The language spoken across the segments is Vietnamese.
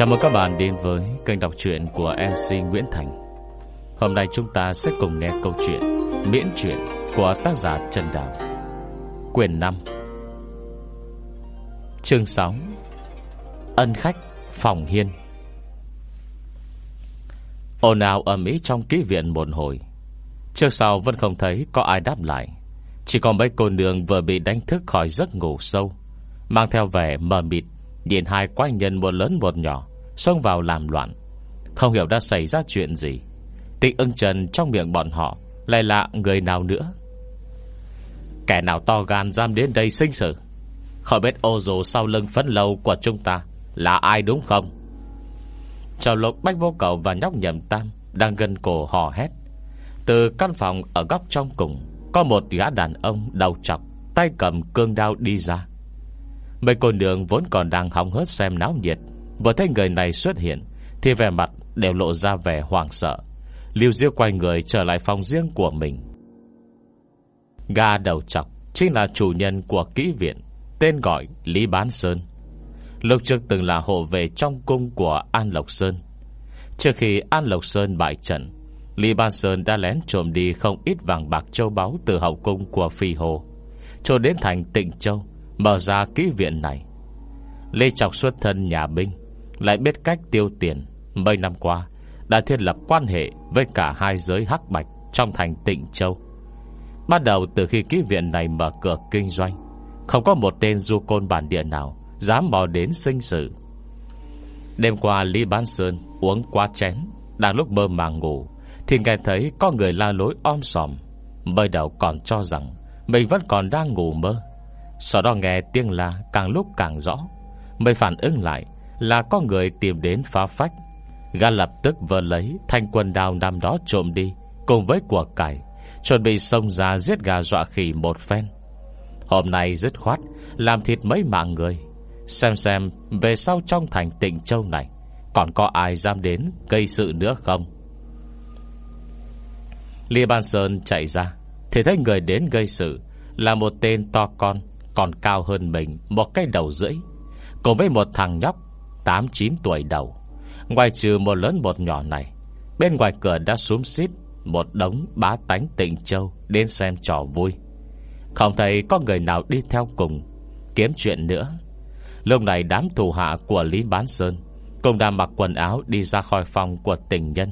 Chào mừng các bạn đến với kênh đọc truyện của MC Nguyễn Thành. Hôm nay chúng ta sẽ cùng nghe câu chuyện Miễn truyện của tác giả Trần Đào. Quyền 5 Chương 6 Ân khách Phòng Hiên. Ồn ào ầm ĩ trong ký viện một hồi. Trước sau vẫn không thấy có ai đáp lại. Chỉ còn mấy cô nương vừa bị đánh thức khỏi giấc ngủ sâu, Mang theo vẻ mờ mịt Nhìn hai quái nhân một lớn một nhỏ. Xông vào làm loạn. Không hiểu đã xảy ra chuyện gì. Tịch ưng trần trong miệng bọn họ Lại là người nào nữa. Kẻ nào to gan dám đến đây sinh sự? Khỏi biết ô dù sau lưng phấn lâu của chúng ta Là ai đúng không? Chào lục Bách Vô Cầu và nhóc nhầm tam Đang gần cổ hò hét. Từ căn phòng ở góc trong cùng, Có một gã đàn ông đầu chọc, Tay cầm cương đao đi ra. Mấy cô nương vốn còn đang hóng hớt xem náo nhiệt Vừa thấy người này xuất hiện, Thì vẻ mặt đều lộ ra vẻ hoảng sợ. Liêu Diêu quay người trở lại phòng riêng của mình. Ga đầu chọc Chính là chủ nhân của kỹ viện, Tên gọi Lý Bán Sơn. Lục trước từng là hộ vệ trong cung của An Lộc Sơn. Trước khi An Lộc Sơn bại trận, Lý Ban Sơn đã lén trộm đi không ít vàng bạc châu báu từ hậu cung của Phi Hồ, Cho đến thành Tịnh Châu, Mở ra kỹ viện này. Lê Trọc xuất thân nhà binh lại biết cách tiêu tiền. Mấy năm qua, Đã thiết lập quan hệ với cả hai giới hắc bạch Trong thành Tịnh Châu. Bắt đầu từ khi ký viện này mở cửa kinh doanh, Không có một tên du côn bản địa nào Dám mò đến sinh sự. Đêm qua, Lý Bán Sơn Uống quá chén, Đang lúc mơ màng ngủ, Thì nghe thấy có người la lối om sòm. Mới đầu còn cho rằng Mình vẫn còn đang ngủ mơ. Sau đó nghe tiếng la càng lúc càng rõ, Mới phản ứng lại. Là có người tìm đến phá phách. Gã lập tức vơ lấy Thanh quân đào năm đó trộm đi, Cùng với của cải, Chuẩn bị xông ra giết gà dọa khỉ một phen. Hôm nay dứt khoát, Làm thịt mấy mạng người. Xem xem về sau trong thành tịnh châu này, Còn có ai dám đến Gây sự nữa không? Lê Ban Sơn chạy ra, Thì thấy người đến gây sự, Là một tên to con, Còn cao hơn mình một cái đầu rưỡi, Cùng với một thằng nhóc 8-9 tuổi đầu. Ngoài trừ một lớn một nhỏ này, Bên ngoài cửa đã xuống xít Một đống bá tánh tịnh châu Đến xem trò vui. Không thấy có người nào đi theo cùng, Kiếm chuyện nữa. Lúc này đám thủ hạ của Lý Bán Sơn Cũng đã mặc quần áo đi ra khỏi phòng của tình nhân.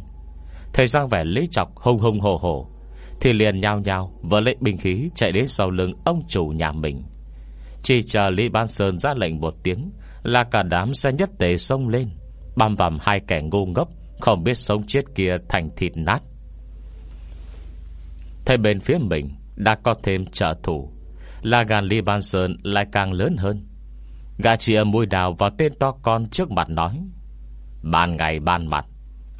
Thời gian vẻ lý chọc hung hung hồ hồ Thì liền nhao nhao Vỡ lấy binh khí chạy đến sau lưng ông chủ nhà mình. Chỉ chờ Lý Ban Sơn ra lệnh một tiếng là cả đám xe nhất tề sông lên. Băm vằm hai kẻ ngu ngốc, Không biết sống chết kia thành thịt nát. Thấy bên phía mình Đã có thêm trợ thủ, Là gan Lý Ban Sơn lại càng lớn hơn. Gà chia mũi đào vào tên to con trước mặt nói, Ban ngày ban mặt,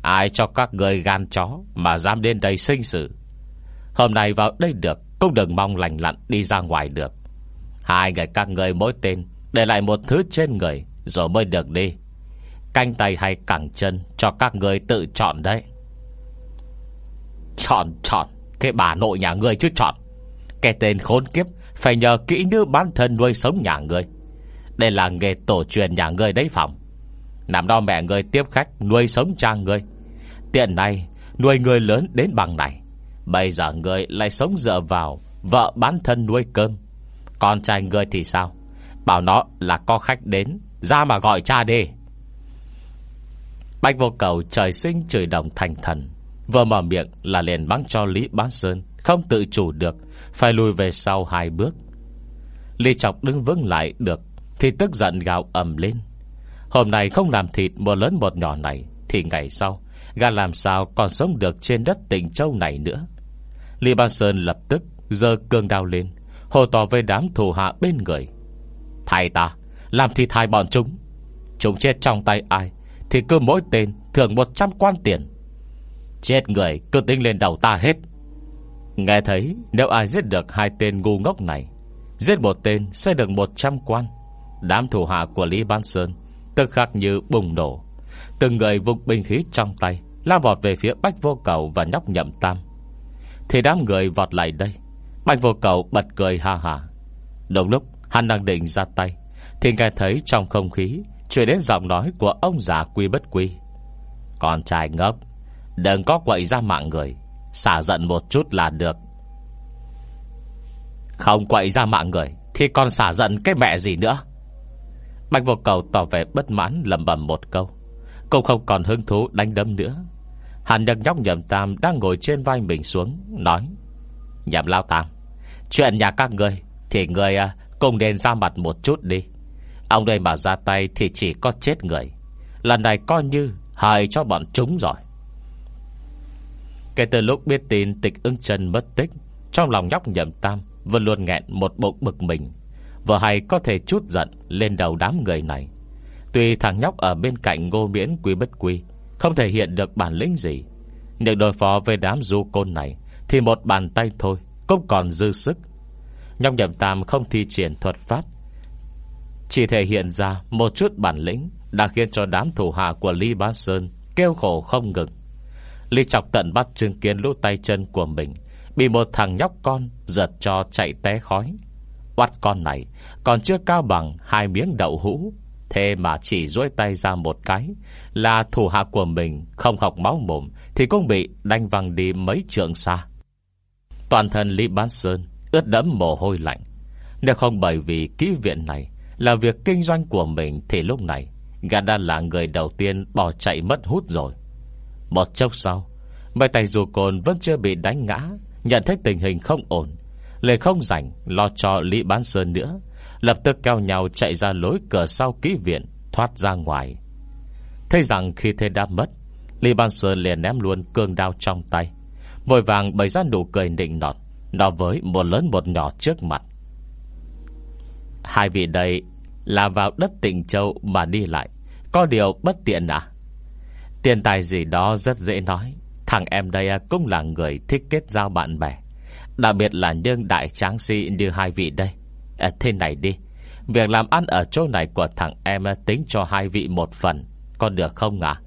Ai cho các người gan chó Mà dám đến đây sinh sự? Hôm nay vào đây được, Cũng đừng mong lành lặn đi ra ngoài được. Hai người các người mỗi tên để lại một thứ trên người, Rồi mới được đi. Canh tay hay cẳng chân Cho các người tự chọn đấy. Chọn chọn, Cái bà nội nhà ngươi chứ chọn. Cái tên khốn kiếp, Phải nhờ kỹ nữ bán thân nuôi sống nhà ngươi. Đây là nghề tổ truyền nhà ngươi đấy phòng Nằm đó mẹ ngươi tiếp khách Nuôi sống cha ngươi. Tiện này, nuôi người lớn đến bằng này. Bây giờ người lại sống dựa vào Vợ bán thân nuôi cơm. Con trai người thì sao? Bảo nó là có khách đến. Ra mà gọi cha đi. Bạch vô cầu trời sinh trời đồng thành thần. Vừa mở miệng là liền bắn cho Lý Bán Sơn. Không tự chủ được, Phải lùi về sau hai bước. Lý Trọc đứng vững lại được, Thì tức giận gào ầm lên. Hôm nay không làm thịt một lớn một nhỏ này, Thì ngày sau, Gà làm sao còn sống được trên đất tỉnh châu này nữa? Lý Ban Sơn lập tức giờ cương đao lên Hồ tỏ với đám thù hạ bên người. Thầy ta, Làm thì thay bọn chúng. Chúng chết trong tay ai, Thì cứ mỗi tên thường 100 quan tiền. Chết người cứ tính lên đầu ta hết. Nghe thấy Nếu ai giết được hai tên ngu ngốc này, Giết một tên sẽ được 100 quan. Đám thủ hạ của Lý Ban Sơn Tức khắc như bùng nổ. Từng người vùng binh khí trong tay, Lao vọt về phía Bách Vô Cầu và nhóc nhậm tam. Thì đám người vọt lại đây, Bách Vô Cầu bật cười ha hà Đồng lúc hắn đang định ra tay, Thì nghe thấy trong không khí Chuyển đến giọng nói của ông già quy bất quy. Con trai ngốc, Đừng có quậy ra mạng người, Xả giận một chút là được. Không quậy ra mạng người, Thì còn xả giận cái mẹ gì nữa? Bạch vô cầu tỏ vẻ bất mãn lầm bầm một câu, Cũng không còn hứng thú đánh đấm nữa. Hắn nhấc nhóc nhầm tam Đang ngồi trên vai mình xuống, Nói, Nhầm lao tam, Chuyện nhà các người Thì người à, cũng nên ra mặt một chút đi. Ông đây mà ra tay Thì chỉ có chết người. Lần này coi như hại cho bọn chúng rồi. Kể từ lúc biết tin tịch ưng chân mất tích, Trong lòng nhóc nhậm tam Vẫn luôn nghẹn một bụng bực mình. Vợ hay có thể chút giận Lên đầu đám người này. Tuy thằng nhóc ở bên cạnh ngô miễn quý bất quy, Không thể hiện được bản lĩnh gì. Nhưng đối phó với đám du côn này Thì một bàn tay thôi Cũng còn dư sức Nhóc nhậm tam không thi triển thuật pháp. Chỉ thể hiện ra Một chút bản lĩnh Đã khiến cho đám thủ hạ của Lý Bá Sơn Kêu khổ không ngừng. Lý chọc tận bắt chứng kiến lũ tay chân của mình, Bị một thằng nhóc con Giật cho chạy té khói. Oát con này còn chưa cao bằng Hai miếng đậu hũ, Thế mà chỉ dối tay ra một cái Là thủ hạ của mình Không học máu mồm Thì cũng bị đánh văng đi mấy trường xa. Toàn thân Lý Bán Sơn Ướt đẫm mồ hôi lạnh. Nếu không bởi vì ký viện này Là việc kinh doanh của mình Thì lúc này, Gã đã là người đầu tiên bỏ chạy mất hút rồi. Một chốc sau, Mấy tay dù cồn vẫn chưa bị đánh ngã, Nhận thấy tình hình không ổn. Lê không rảnh lo cho Lý Bán Sơn nữa, Lập tức cao nhau chạy ra lối cửa sau ký viện, Thoát ra ngoài. Thấy rằng khi thế đã mất, Lý Bán Sơn liền ném luôn cương đao trong tay. Vội vàng bày ra nụ cười nịnh nọt. Nó với một lớn một nhỏ trước mặt. Hai vị đây Là vào đất tỉnh Châu mà đi lại Có điều bất tiện à? Tiền tài gì đó rất dễ nói Thằng em đây cũng là người thích kết giao bạn bè Đặc biệt là nhân đại tráng sĩ như hai vị đây. À, Thế này đi Việc làm ăn ở chỗ này của thằng em Tính cho hai vị một phần Có được không ạ?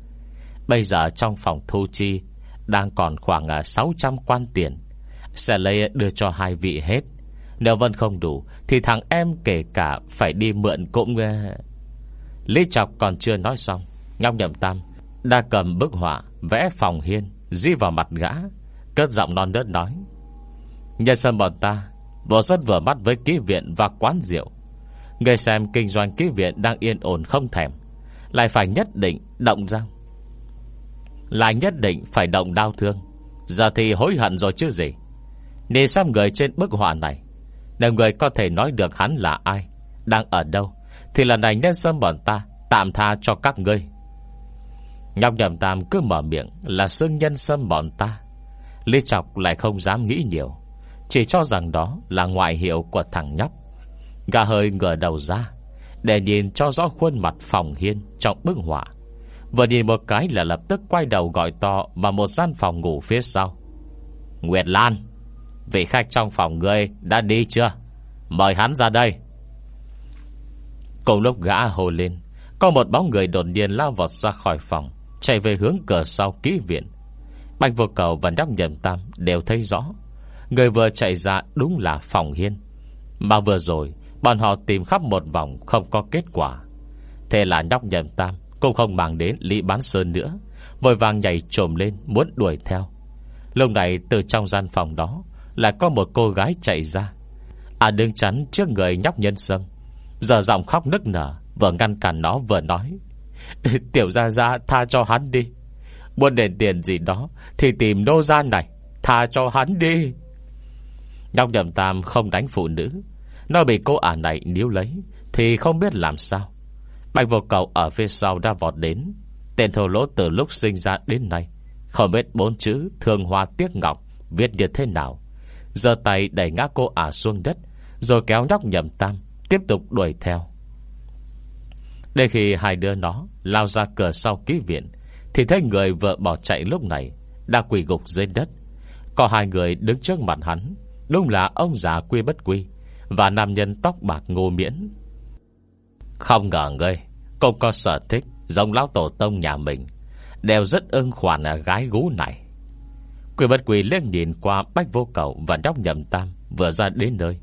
Bây giờ trong phòng thu chi Đang còn khoảng à, 600 quan tiền sẽ lấy đưa cho hai vị hết. Nếu vẫn không đủ, Thì thằng em kể cả phải đi mượn cũng. Ờ. Lý Trọc còn chưa nói xong, Ngọc Nhậm Tam Đã cầm bức họa Vẽ phòng hiên Di vào mặt gã, Cất giọng non nớt nói Nhân sân bọn ta Vô rất vừa mắt với ký viện và quán rượu. Người xem kinh doanh ký viện Đang yên ổn không thèm, Lại phải nhất định động răng Lại nhất định phải động đau thương. Giờ thì hối hận rồi chứ gì. Nhìn xem người trên bức họa này? Nếu người có thể nói được hắn là ai? Đang ở đâu? Thì lần này nên xâm bọn ta Tạm tha cho các ngươi. Nhọc nhầm tam cứ mở miệng Là xương nhân xâm bọn ta. Lý Trọc lại không dám nghĩ nhiều. Chỉ cho rằng đó là ngoại hiệu của thằng nhóc. Gà hơi ngửa đầu ra, Để nhìn cho rõ khuôn mặt phòng hiên Trong bức họa. Vừa nhìn một cái là lập tức quay đầu gọi to Vào một gian phòng ngủ phía sau. Nguyệt Lan! Vị khách trong phòng ngươi đã đi chưa? Mời hắn ra đây. Cùng lúc gã hồ lên, Có một bóng người đột nhiên lao vọt ra khỏi phòng, Chạy về hướng cửa sau ký viện. Bạch vô cầu và nhóc nhầm tam Đều thấy rõ, Người vừa chạy ra đúng là phòng hiên. Mà vừa rồi, Bọn họ tìm khắp một vòng không có kết quả. Thế là nhóc nhầm tam Cũng không mang đến Lý Bán Sơn nữa, Vội vàng nhảy trồm lên muốn đuổi theo. Lúc này từ trong gian phòng đó là có một cô gái chạy ra. À đứng chắn, trước người nhóc nhân sâm. Giờ giọng khóc nức nở, Vừa ngăn cản nó vừa nói. Tiểu ra ra tha cho hắn đi. Muốn đền tiền gì đó, Thì tìm nô ra này, Tha cho hắn đi. Nhóc nhầm tam không đánh phụ nữ. Nó bị cô ả này níu lấy, Thì không biết làm sao. Bạch vô cầu ở phía sau đã vọt đến. Tên thổ lỗ từ lúc sinh ra đến nay, Không biết bốn chữ Thương hoa tiếc ngọc Viết như thế nào. Giờ tay đẩy ngã cô ả xuống đất, Rồi kéo nhóc nhầm tam, Tiếp tục đuổi theo. Đến khi hai đứa nó Lao ra cửa sau ký viện, Thì thấy người vợ bỏ chạy lúc này Đã quỳ gục dưới đất. Có hai người đứng trước mặt hắn, Đúng là ông già quy bất quy Và nam nhân tóc bạc ngô miễn. Không ngờ ngươi, Cũng có sở thích Giống lão tổ tông nhà mình, Đều rất ưng khoản gái gú này. Quỷ bất quỷ lên nhìn qua Bách vô cầu và nhóc nhầm tam Vừa ra đến nơi.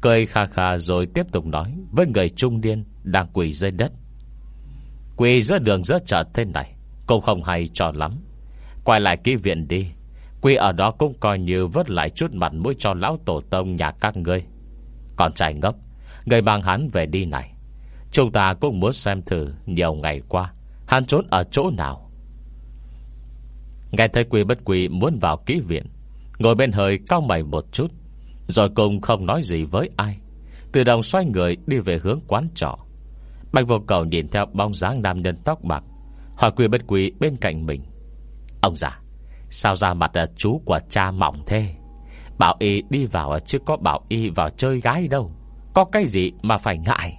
Cười kha kha rồi tiếp tục nói Với người trung niên đang quỳ dưới đất. Quỳ giữa đường giữa chợ thế này, Cũng không hay cho lắm. Quay lại ký viện đi. Quỳ ở đó cũng coi như vớt lại chút mặt mũi cho lão tổ tông nhà các ngươi. Còn trai ngốc, Người mang hắn về đi này. Chúng ta cũng muốn xem thử Nhiều ngày qua, Hắn trốn ở chỗ nào. Nghe thấy Quy bất Quy muốn vào ký viện, Ngồi bên hơi cao mày một chút, Rồi cùng không nói gì với ai Từ động xoay người đi về hướng quán trọ. Bạch vô cầu nhìn theo bóng dáng nam nhân tóc bạc, Hỏi Quy bất Quy bên cạnh mình, Ông già, Sao ra mặt à, chú của cha mỏng thế? Bảo y đi vào à, chứ có bảo y vào chơi gái đâu, Có cái gì mà phải ngại?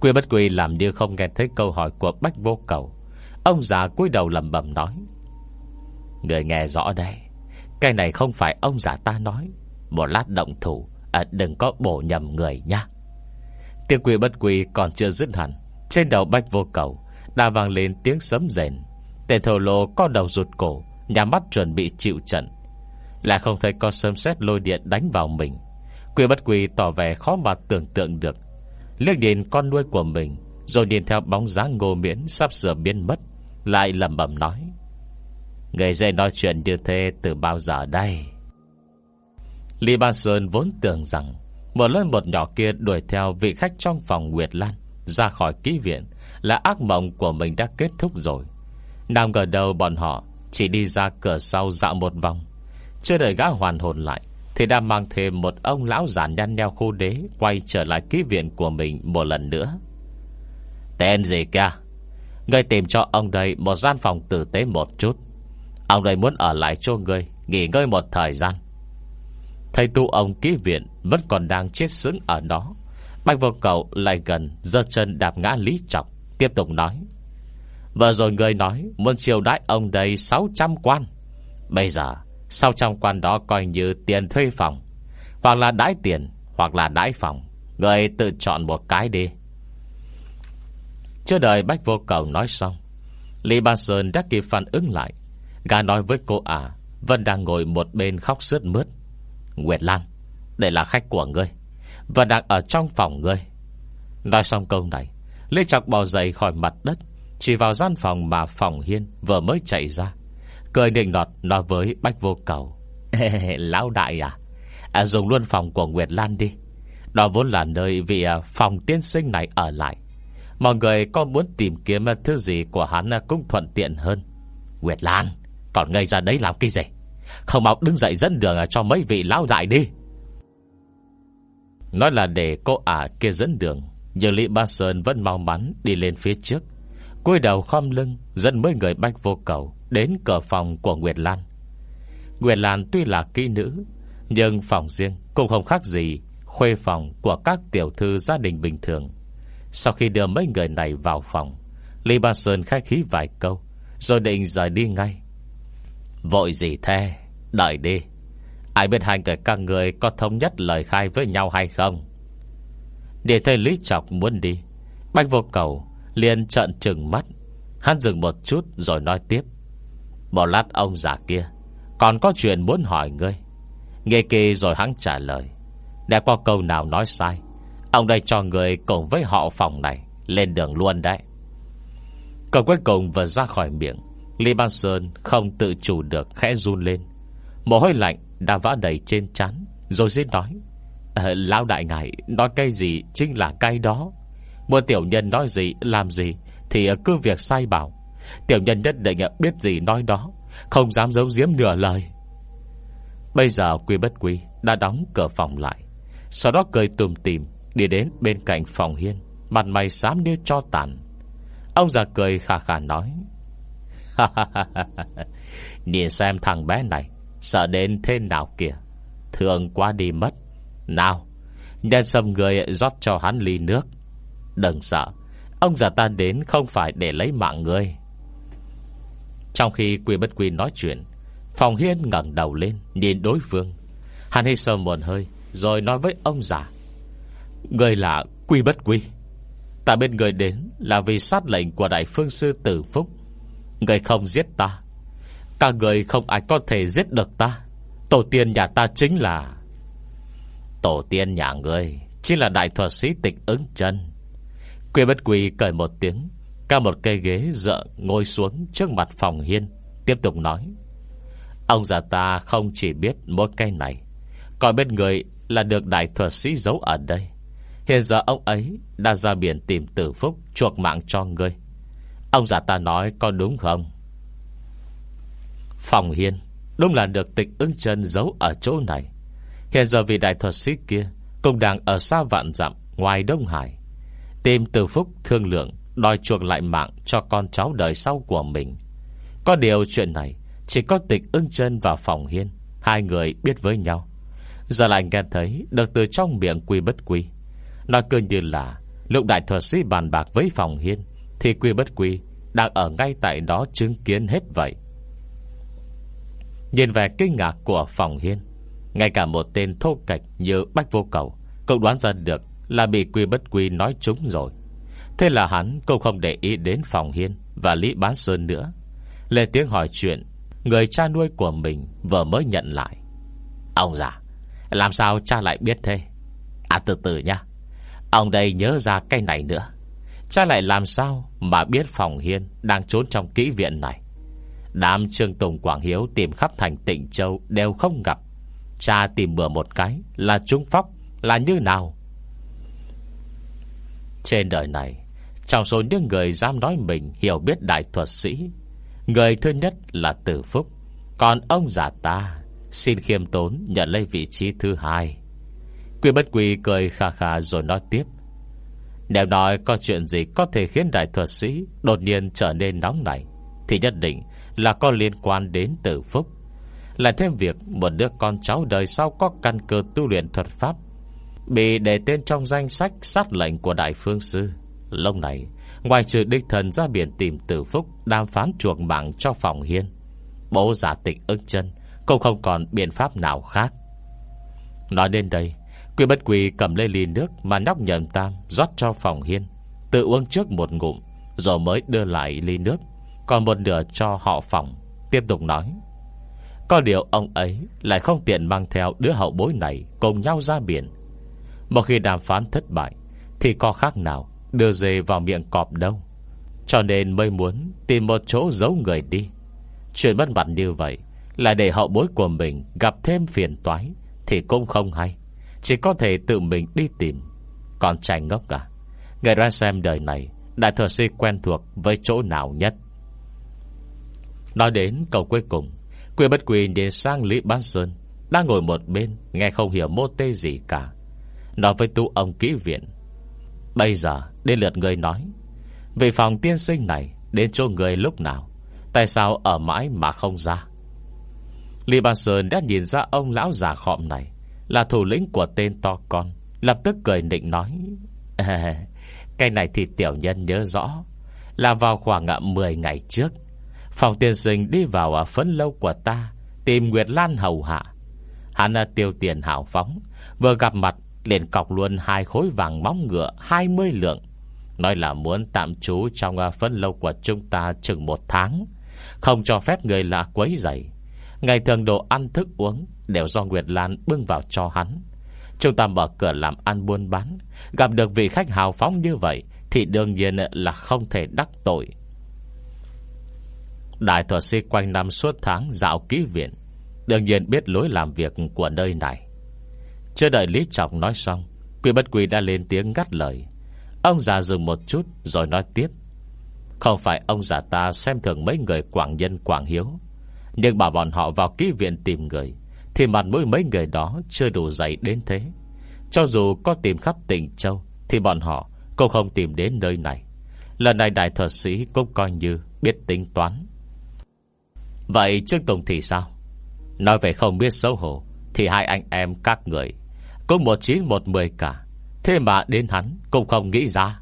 Quy bất quy làm như không nghe thấy câu hỏi của Bách vô cầu. Ông già cúi đầu lầm bầm nói Người nghe rõ đây Cái này không phải ông già ta nói. Một lát động thủ à, Đừng có bổ nhầm người nha. Tiếng quỷ bất quỷ còn chưa dứt hẳn Trên đầu bách vô cầu Đã vang lên tiếng sấm rền. Tề thổ lô có đầu rụt cổ Nhà mắt chuẩn bị chịu trận. Lại không thấy có sớm xét lôi điện đánh vào mình. Quỷ bất quỷ tỏ vẻ khó mà tưởng tượng được. Liếc nhìn con nuôi của mình Rồi nhìn theo bóng dáng ngô miễn Sắp sửa biến mất. Lại lầm bẩm nói, Người dây nói chuyện như thế từ bao giờ đây? Lý Ba Sơn vốn tưởng rằng Một lớn một nhỏ kia đuổi theo vị khách trong phòng Nguyệt Lan Ra khỏi ký viện Là ác mộng của mình đã kết thúc rồi. Nào ngờ đầu bọn họ Chỉ đi ra cửa sau dạo một vòng. Chưa đợi gã hoàn hồn lại Thì đã mang thêm một ông lão già nhăn nheo khu đế Quay trở lại ký viện của mình một lần nữa. Tên gì kìa? Ngươi tìm cho ông đây một gian phòng tử tế một chút. Ông đây muốn ở lại cho ngươi, Nghỉ ngơi một thời gian. Thầy tu ông ký viện Vẫn còn đang chết sững ở đó. Bạch vô cầu lại gần giơ chân đạp ngã Lý Trọng, Tiếp tục nói. Vừa rồi người nói Muốn chiều đãi ông đây 600 quan. Bây giờ 600 quan đó coi như tiền thuê phòng. Hoặc là đãi tiền, Hoặc là đãi phòng. Người tự chọn một cái đi. Chưa đợi Bách Vô Cầu nói xong Lý Ba Sơn đã kịp phản ứng lại. Gà nói với cô à Vân đang ngồi một bên khóc sướt mướt. Nguyệt Lan Đây là khách của ngươi Vân đang ở trong phòng ngươi. Nói xong câu này Lê Trọng bò dậy khỏi mặt đất Chỉ vào gian phòng mà phòng hiên Vừa mới chạy ra Cười nịnh nọt nói với Bách Vô Cầu Lão đại à, à Dùng luôn phòng của Nguyệt Lan đi. Đó vốn là nơi vị à, phòng tiên sinh này ở lại. Mọi người có muốn tìm kiếm thứ gì của hắn cũng thuận tiện hơn. Nguyệt Lan, còn ngây ra đấy làm cái gì? Không mau đứng dậy dẫn đường cho mấy vị lão dại đi. Nói là để cô ả kia dẫn đường, Nhưng Lý Ba Sơn vẫn mau mắn đi lên phía trước. Cúi đầu khom lưng, Dẫn mấy người bách vô cầu Đến cửa phòng của Nguyệt Lan. Nguyệt Lan tuy là kỹ nữ, Nhưng phòng riêng cũng không khác gì Khuê phòng của các tiểu thư gia đình bình thường. Sau khi đưa mấy người này vào phòng, Lý Ba Sơn khai khí vài câu, Rồi định rời đi ngay. Vội gì thế? Đợi đi. Ai biết hai người các người có thống nhất lời khai với nhau hay không? Để thấy Lý Trọc muốn đi. Bạch vô cầu liền trợn trừng mắt. Hắn dừng một chút rồi nói tiếp. Bỏ lát ông già kia, Còn có chuyện muốn hỏi ngươi. Nghe kỳ rồi hắn trả lời. Đã có câu nào nói sai? Ông đây cho người cùng với họ phòng này Lên đường luôn đấy. Còn cuối cùng vừa ra khỏi miệng Lý Ban Sơn không tự chủ được khẽ run lên. Mồ hôi lạnh đã vã đầy trên chán Rồi giết nói à, Lão đại ngài nói cái gì Chính là cái đó. Một tiểu nhân nói gì làm gì Thì cứ việc sai bảo. Tiểu nhân nhất định biết gì nói đó Không dám giấu giếm nửa lời. Bây giờ quy bất quy Đã đóng cửa phòng lại Sau đó cười tùm tìm Đi đến bên cạnh phòng hiên, Mặt mày xám như cho tàn. Ông già cười khà khà nói Nhìn xem thằng bé này, Sợ đến thế nào kìa. Thường quá đi mất. Nào, Nhân sâm người rót cho hắn ly nước. Đừng sợ, Ông già ta đến không phải để lấy mạng người. Trong khi Quy Bất Quy nói chuyện, Phòng Hiên ngẩng đầu lên, Nhìn đối phương. Hắn hơi sâu một hơi, Rồi nói với ông già Người là Quy Bất Quy. Ta bên người đến là vì sát lệnh của Đại Phương Sư Tử Phúc. Người không giết ta Cả người không ai có thể giết được ta. Tổ tiên nhà ta chính là Tổ tiên nhà người, Chính là đại thuật sĩ tịch ứng chân. Quy bất quy cởi một tiếng Cao một cây ghế dợ ngồi xuống Trước mặt phòng hiên Tiếp tục nói. Ông già ta không chỉ biết mỗi cây này Còn bên người là được đại thuật sĩ giấu ở đây. Hiện giờ ông ấy Đã ra biển tìm tử phúc Chuộc mạng cho ngươi. Ông giả ta nói có đúng không? Phòng hiên, Đúng là được tịch ứng chân giấu ở chỗ này. Hiện giờ vì đại thuật sĩ kia Cũng đang ở xa vạn dặm Ngoài Đông Hải. Tìm Tử phúc thương lượng, Đòi chuộc lại mạng cho con cháu đời sau của mình. Có điều chuyện này, Chỉ có tịch ưng chân và phòng hiên, Hai người biết với nhau. Giờ lại nghe thấy Được từ trong miệng quy bất quy. Nó cứ như là Lúc đại thuật sĩ bàn bạc với phòng hiên, Thì quy bất quy, Đang ở ngay tại đó chứng kiến hết vậy. Nhìn về kinh ngạc của phòng hiên, Ngay cả một tên thô cạch như Bách Vô Cầu Cậu đoán ra được là bị quy bất quy nói trúng rồi. Thế là hắn cũng không để ý đến phòng hiên Và Lý Bán Sơn nữa Lê tiếng hỏi chuyện, Người cha nuôi của mình vừa mới nhận lại. Ông già, Làm sao cha lại biết thế? À từ từ nha Ông đây nhớ ra cái này nữa. Cha lại làm sao mà biết phòng hiên Đang trốn trong kỹ viện này? Đám Trương Tùng, Quảng Hiếu Tìm khắp thành tịnh Châu đều không gặp. Cha tìm bừa một cái Là trúng phóc, Là như nào? Trên đời này, Trong số những người dám nói mình Hiểu biết đại thuật sĩ, Người thứ nhất là Tử Phúc. Còn ông già ta, Xin khiêm tốn nhận lấy vị trí thứ hai. Quy bất quy cười khà khà rồi nói tiếp. Nếu nói có chuyện gì Có thể khiến đại thuật sĩ Đột nhiên trở nên nóng nảy, Thì nhất định là có liên quan đến tử phúc. Lại thêm việc Một đứa con cháu đời sau có căn cơ tu luyện thuật pháp, Bị để tên trong danh sách sát lệnh của Đại Phương Sư. Lúc này, Ngoài trừ đích thần ra biển tìm tử phúc Đàm phán chuộc mạng cho phòng hiên, Bố giả tịch ức chân, Cũng không còn biện pháp nào khác. Nói đến đây Quy bất quỳ cầm lấy ly nước Mà nóc nhầm tam rót cho phòng hiên. Tự uống trước một ngụm, Rồi mới đưa lại ly nước. Còn một nửa cho họ phòng, Tiếp tục nói. Có điều ông ấy lại không tiện mang theo Đứa hậu bối này cùng nhau ra biển. Một khi đàm phán thất bại, Thì có khác nào Đưa dê vào miệng cọp đâu. Cho nên mới muốn tìm một chỗ giấu người đi. Chuyện bất mặt như vậy Là để hậu bối của mình Gặp thêm phiền toái Thì cũng không hay. Chỉ có thể tự mình đi tìm. Còn trai ngốc cả. Người ra xem đời này, Đại thừa si quen thuộc với chỗ nào nhất? Nói đến câu cuối cùng Quỷ bất quỷ nhìn sang Lý Bán Sơn, Đang ngồi một bên, Nghe không hiểu mô tê gì cả. Nói với tu ông kỹ viện, Bây giờ đến lượt người nói Về phòng tiên sinh này Đến chỗ người lúc nào, Tại sao ở mãi mà không ra? Lý Ban Sơn đã nhìn ra ông lão già khọm này là thủ lĩnh của tên to con. Lập tức cười nịnh nói. Cái này thì tiểu nhân nhớ rõ. Là vào khoảng à, 10 ngày trước, Phòng tiên sinh đi vào ở phấn lâu của ta, Tìm Nguyệt Lan hầu hạ. Hắn à, tiêu tiền hảo phóng, Vừa gặp mặt, liền cọc luôn hai khối vàng móng ngựa 20 lượng. Nói là muốn tạm trú trong phân lâu của chúng ta chừng một tháng, Không cho phép người lạ quấy dậy Ngày thường đồ ăn thức uống Đều do Nguyệt Lan bưng vào cho hắn. Chúng ta mở cửa làm ăn buôn bán, Gặp được vị khách hào phóng như vậy Thì đương nhiên là không thể đắc tội. Đại thuật sĩ quanh năm suốt tháng dạo ký viện, Đương nhiên biết lối làm việc của nơi này. Chưa đợi Lý Trọng nói xong Quỷ bất quỷ đã lên tiếng ngắt lời. Ông già dừng một chút rồi nói tiếp. Không phải ông già ta xem thường mấy người quảng nhân quảng hiếu, Nhưng bảo bọn họ vào ký viện tìm người thì mặt mũi mấy người đó chưa đủ dày đến thế. Cho dù có tìm khắp tỉnh Châu, Thì bọn họ cũng không tìm đến nơi này. Lần này đại thuật sĩ cũng coi như biết tính toán. Vậy Trương Tùng thì sao? Nói về không biết xấu hổ, Thì hai anh em các người Cũng một chín một mười cả. Thế mà đến hắn cũng không nghĩ ra.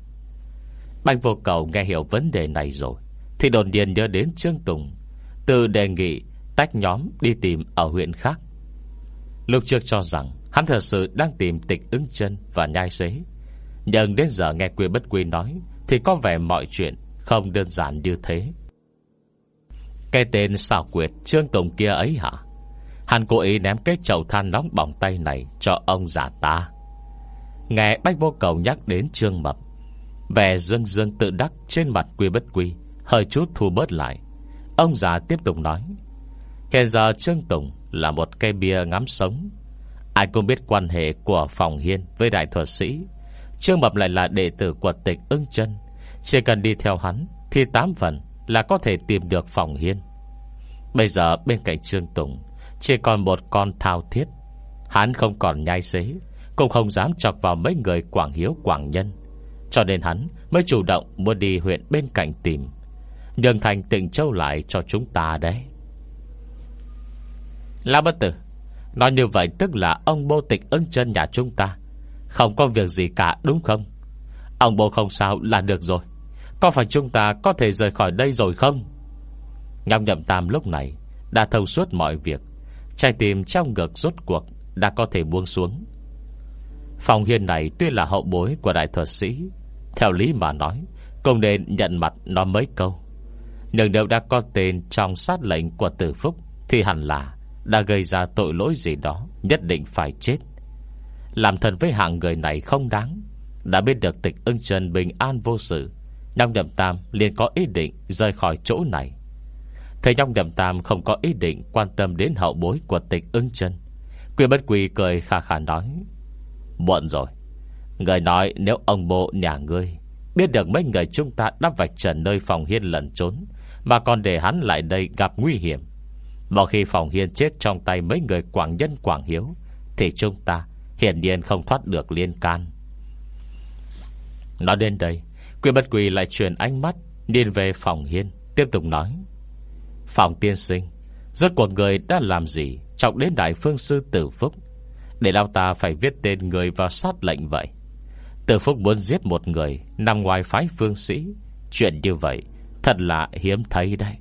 Bạch vô cầu nghe hiểu vấn đề này rồi, Thì đột nhiên nhớ đến Trương Tùng Từ đề nghị tách nhóm đi tìm ở huyện khác. Lục trước cho rằng Hắn thật sự đang tìm tịch ứng chân Và nhai xế. Nhưng đến giờ nghe quy bất quy nói Thì có vẻ mọi chuyện không đơn giản như thế. Cái tên xảo quyệt Trương Tùng kia ấy hả? Hắn cố ý ném cái chậu than nóng bỏng tay này Cho ông già ta. Nghe Bách Vô Cầu nhắc đến Trương Mập, Vẻ dương dương tự đắc Trên mặt quy bất quy Hơi chút thu bớt lại. Ông già tiếp tục nói, Hiện giờ Trương Tùng là một cây bia ngắm sống. Ai cũng biết quan hệ của Phòng Hiên với đại thuật sĩ. Trương Mập lại là đệ tử của tịch ưng chân. Chỉ cần đi theo hắn Thì tám phần là có thể tìm được Phòng Hiên. Bây giờ bên cạnh Trương Tùng, Chỉ còn một con thao thiết. Hắn không còn nhai xế, Cũng không dám chọc vào mấy người Quảng Hiếu, Quảng Nhân. Cho nên hắn mới chủ động muốn đi huyện bên cạnh tìm. Nhường thành tịnh châu lại cho chúng ta đấy. La bất tử, Nói như vậy tức là ông bô tịch ưng chân nhà chúng ta. Không có việc gì cả, đúng không? Ông bố không sao là được rồi. Có phải chúng ta có thể rời khỏi đây rồi không? Ngọc nhậm tam lúc này Đã thông suốt mọi việc. Trái tim trong ngực rốt cuộc Đã có thể buông xuống. Phòng hiên này tuy là hậu bối của đại thuật sĩ, Theo lý mà nói, Cũng nên nhận mặt nó mấy câu. Nhưng nếu đã có tên trong sát lệnh của tử phúc, Thì hẳn là đã gây ra tội lỗi gì đó, Nhất định phải chết. Làm thần với hạng người này không đáng. Đã biết được tịch ưng trần bình an vô sự, Nhong Nhậm Tam liền có ý định Rời khỏi chỗ này. Thầy Nhong Nhậm Tam không có ý định Quan tâm đến hậu bối của tịch ưng chân quy bất quỳ cười khà khà nói, Muộn rồi. Người nói nếu ông bộ nhà ngươi Biết được mấy người chúng ta đắp vạch trần nơi phòng hiên lẩn trốn Mà còn để hắn lại đây gặp nguy hiểm một khi phòng hiên chết trong tay mấy người quảng nhân quảng hiếu, Thì chúng ta hiển nhiên không thoát được liên can. Nói đến đây Quyền bất quỳ lại truyền ánh mắt điên về phòng hiên, Tiếp tục nói, Phòng tiên sinh, Rốt cuộc người đã làm gì Trọng đến đại phương sư tử phúc? Để lao ta phải viết tên người vào sát lệnh vậy. Tử phúc muốn giết một người Nằm ngoài phái phương sĩ, Chuyện như vậy Thật là hiếm thấy đây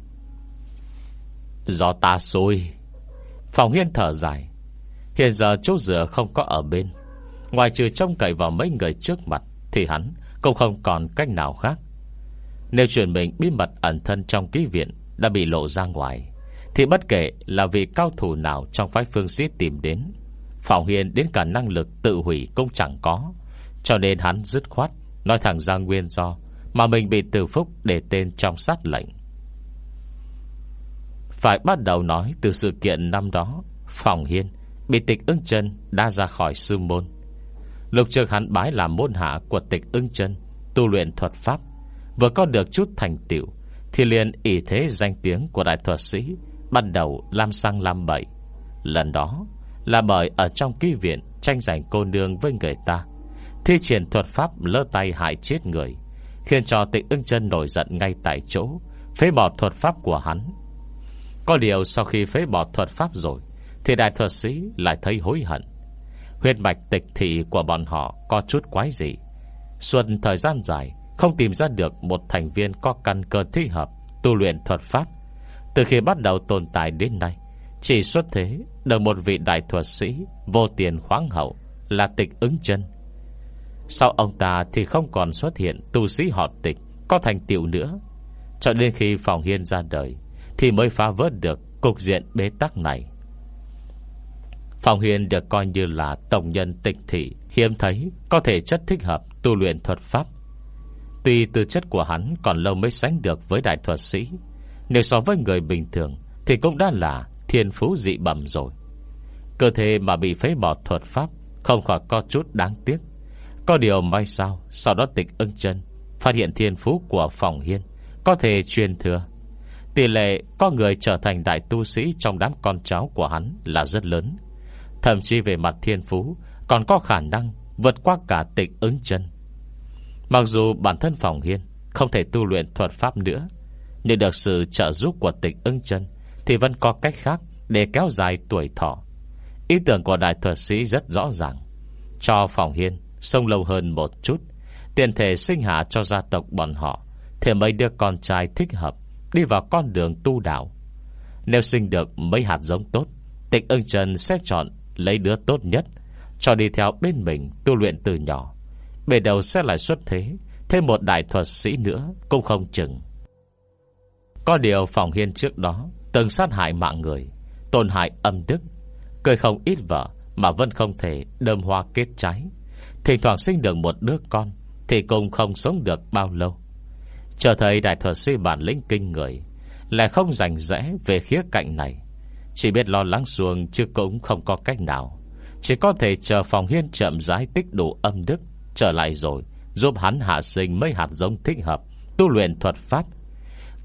Do ta xôi Phòng hiên thở dài. Hiện giờ chỗ Dừa không có ở bên. Ngoài trừ trông cậy vào mấy người trước mặt, Thì hắn cũng không còn cách nào khác. Nếu chuyện mình bí mật ẩn thân trong ký viện Đã bị lộ ra ngoài, Thì bất kể là vị cao thủ nào Trong phái phương sĩ tìm đến, Phòng Hiên đến cả năng lực tự hủy cũng chẳng có. Cho nên hắn dứt khoát, Nói thẳng ra nguyên do Mà mình bị tử phúc để tên trong sát lệnh. Phải bắt đầu nói từ sự kiện năm đó. Phòng hiên Bị tịch ưng chân đã ra khỏi sư môn. Lục trực hắn bái làm môn hạ Của tịch ưng chân, Tu luyện thuật pháp. Vừa có được chút thành tựu, Thì liền ý thế danh tiếng của đại thuật sĩ Bắt đầu lam sang lam bậy. Lần đó Là bởi ở trong ký viện Tranh giành cô nương với người ta, Thi triển thuật pháp lơ tay hại chết người, Khiến cho tịch ưng chân nổi giận ngay tại chỗ, Phế bỏ thuật pháp của hắn. Có điều sau khi phế bỏ thuật pháp rồi, Thì đại thuật sĩ lại thấy hối hận. Huyết mạch tịch thị của bọn họ Có chút quái gì Xuân thời gian dài, Không tìm ra được một thành viên có căn cơ thích hợp Tu luyện thuật pháp. Từ khi bắt đầu tồn tại đến nay, Chỉ xuất thế Được một vị đại thuật sĩ Vô tiền khoáng hậu Là tịch ứng chân. Sau ông ta thì không còn xuất hiện Tu sĩ họ tịch Có thành tựu nữa. Cho đến khi phòng hiên ra đời thì mới phá vớt được cục diện bế tắc này. Phòng hiên được coi như là tổng nhân tịch thị, Hiếm thấy, có thể chất thích hợp tu luyện thuật pháp. Tuy tư chất của hắn còn lâu mới sánh được với đại thuật sĩ, Nếu so với người bình thường Thì cũng đã là thiên phú dị bẩm rồi. Cơ thể mà bị phế bỏ thuật pháp Không khỏi có chút đáng tiếc. Có điều may sao, Sau đó tịch ưng chân, Phát hiện thiên phú của phòng hiên Có thể truyền thừa Tỷ lệ có người trở thành đại tu sĩ Trong đám con cháu của hắn là rất lớn. Thậm chí về mặt thiên phú, Còn có khả năng vượt qua cả tịch ứng chân. Mặc dù bản thân phòng hiên Không thể tu luyện thuật pháp nữa, Nhưng được sự trợ giúp của tịch ứng chân Thì vẫn có cách khác Để kéo dài tuổi thọ. Ý tưởng của đại thuật sĩ rất rõ ràng. Cho phòng hiên Sông lâu hơn một chút Tiền thể sinh hạ cho gia tộc bọn họ, Thì mấy đứa con trai thích hợp. Đi vào con đường tu đạo. Nếu sinh được mấy hạt giống tốt Tịch ưng trần sẽ chọn Lấy đứa tốt nhất, Cho đi theo bên mình tu luyện từ nhỏ. Bề đầu sẽ lại xuất thế, Thêm một đại thuật sĩ nữa Cũng không chừng. Có điều phòng hiên trước đó Từng sát hại mạng người, Tổn hại âm đức, Cười không ít vợ Mà vẫn không thể đơm hoa kết trái. Thỉnh thoảng sinh được một đứa con Thì cũng không sống được bao lâu trở thấy đại thuật sĩ bản lĩnh kinh người, Lại không rảnh rẽ về khía cạnh này. Chỉ biết lo lắng xuồng Chứ cũng không có cách nào. Chỉ có thể chờ phòng hiên chậm rãi tích đủ âm đức, Trở lại rồi, Giúp hắn hạ sinh mấy hạt giống thích hợp, Tu luyện thuật pháp.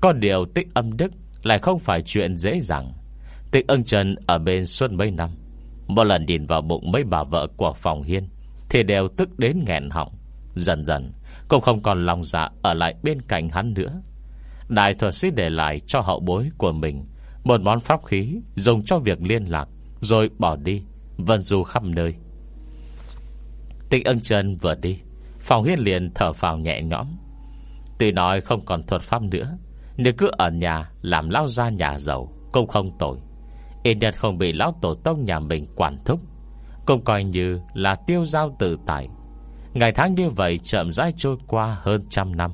Có điều tích âm đức Lại không phải chuyện dễ dàng. Tích ân trần ở bên suốt mấy năm, Một lần nhìn vào bụng mấy bà vợ của phòng hiên, Thì đều tức đến nghẹn họng, Dần dần cũng không còn lòng dạ ở lại bên cạnh hắn nữa. Đại thuật sĩ để lại cho hậu bối của mình Một món pháp khí Dùng cho việc liên lạc, Rồi bỏ đi, Vân du khắp nơi. Tịnh ân chân vừa đi Phòng hiên liền thở phào nhẹ nhõm. Tuy nói không còn thuật pháp nữa Nếu cứ ở nhà Làm lao ra nhà giàu Cũng không tội Ít nhất không bị lão tổ tông nhà mình quản thúc, Cũng coi như là tiêu giao tự tại. Ngày tháng như vậy chậm rãi trôi qua hơn trăm năm.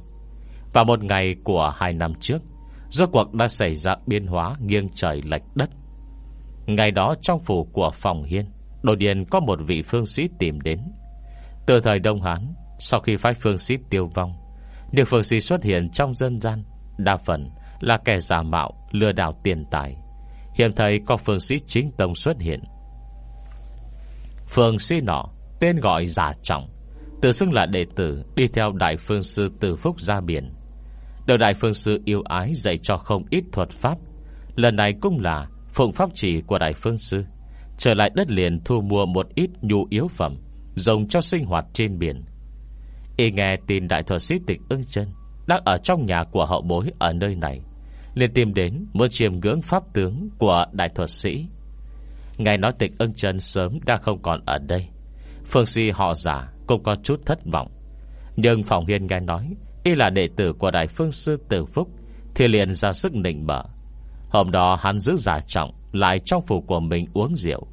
Và một ngày của hai năm trước, Rốt cuộc đã xảy ra biến hóa nghiêng trời lệch đất. Ngày đó trong phủ của phòng hiên, Đột nhiên có một vị phương sĩ tìm đến. Từ thời Đông Hán, Sau khi phái phương sĩ tiêu vong, Được phương sĩ xuất hiện trong dân gian, Đa phần là kẻ giả mạo, Lừa đảo tiền tài. Hiện thấy có phương sĩ chính tông xuất hiện. Phương sĩ nọ, Tên gọi giả trọng Tự xưng là đệ tử, Đi theo Đại Phương Sư Từ Phúc ra biển. Được Đại Phương Sư yêu ái Dạy cho không ít thuật pháp, Lần này cũng là phụng pháp chỉ của Đại Phương Sư. Trở lại đất liền thu mua một ít nhu yếu phẩm, Dùng cho sinh hoạt trên biển. Y nghe tin Đại Thuật Sĩ Tịch ưng chân Đang ở trong nhà của hậu bối Ở nơi này, liền tìm đến muốn chiêm ngưỡng pháp tướng Của Đại Thuật Sĩ. Ngày nói tịch ưng chân sớm đã không còn ở đây, Phương si họ giả cũng có chút thất vọng. Nhưng Phòng Hiên nghe nói, Y là đệ tử của Đại Phương Sư Tử Phúc, Thì liền ra sức nịnh bở Hôm đó hắn giữ giả trọng Lại trong phủ của mình uống rượu.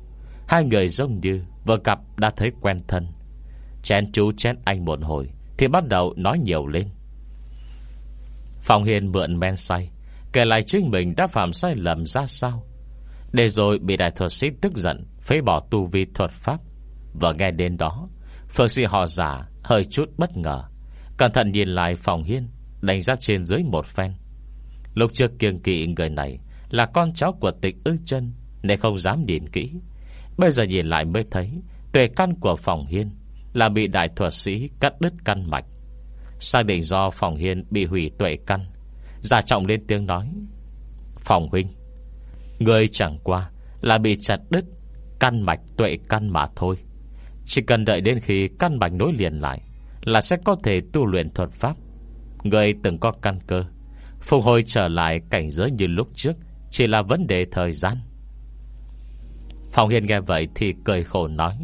Hai người giống như vừa gặp đã thấy quen thân. Chén chú chén anh một hồi, Thì bắt đầu nói nhiều lên. Phòng Hiên mượn men say, Kể lại chính mình đã phạm sai lầm ra sao? Để rồi bị đại thuật sĩ tức giận, Phế bỏ tu vi thuật pháp. Và nghe đến đó Phương sĩ họ giả hơi chút bất ngờ. Cẩn thận nhìn lại phòng hiên, Đánh giá trên dưới một phen. Lúc trước kiêng kỵ người này Là con cháu của tịch ư chân, Nên không dám nhìn kỹ. Bây giờ nhìn lại mới thấy, Tuệ căn của phòng hiên Là bị đại thuật sĩ cắt đứt căn mạch. Xác định do phòng hiên bị hủy tuệ căn, Giả trọng lên tiếng nói, Phòng huynh Người chẳng qua là bị chặt đứt Căn mạch tuệ căn mà thôi. Chỉ cần đợi đến khi căn bạch nối liền lại Là sẽ có thể tu luyện thuật pháp. Người từng có căn cơ, Phục hồi trở lại cảnh giới như lúc trước Chỉ là vấn đề thời gian. Phòng Hiền nghe vậy thì cười khổ nói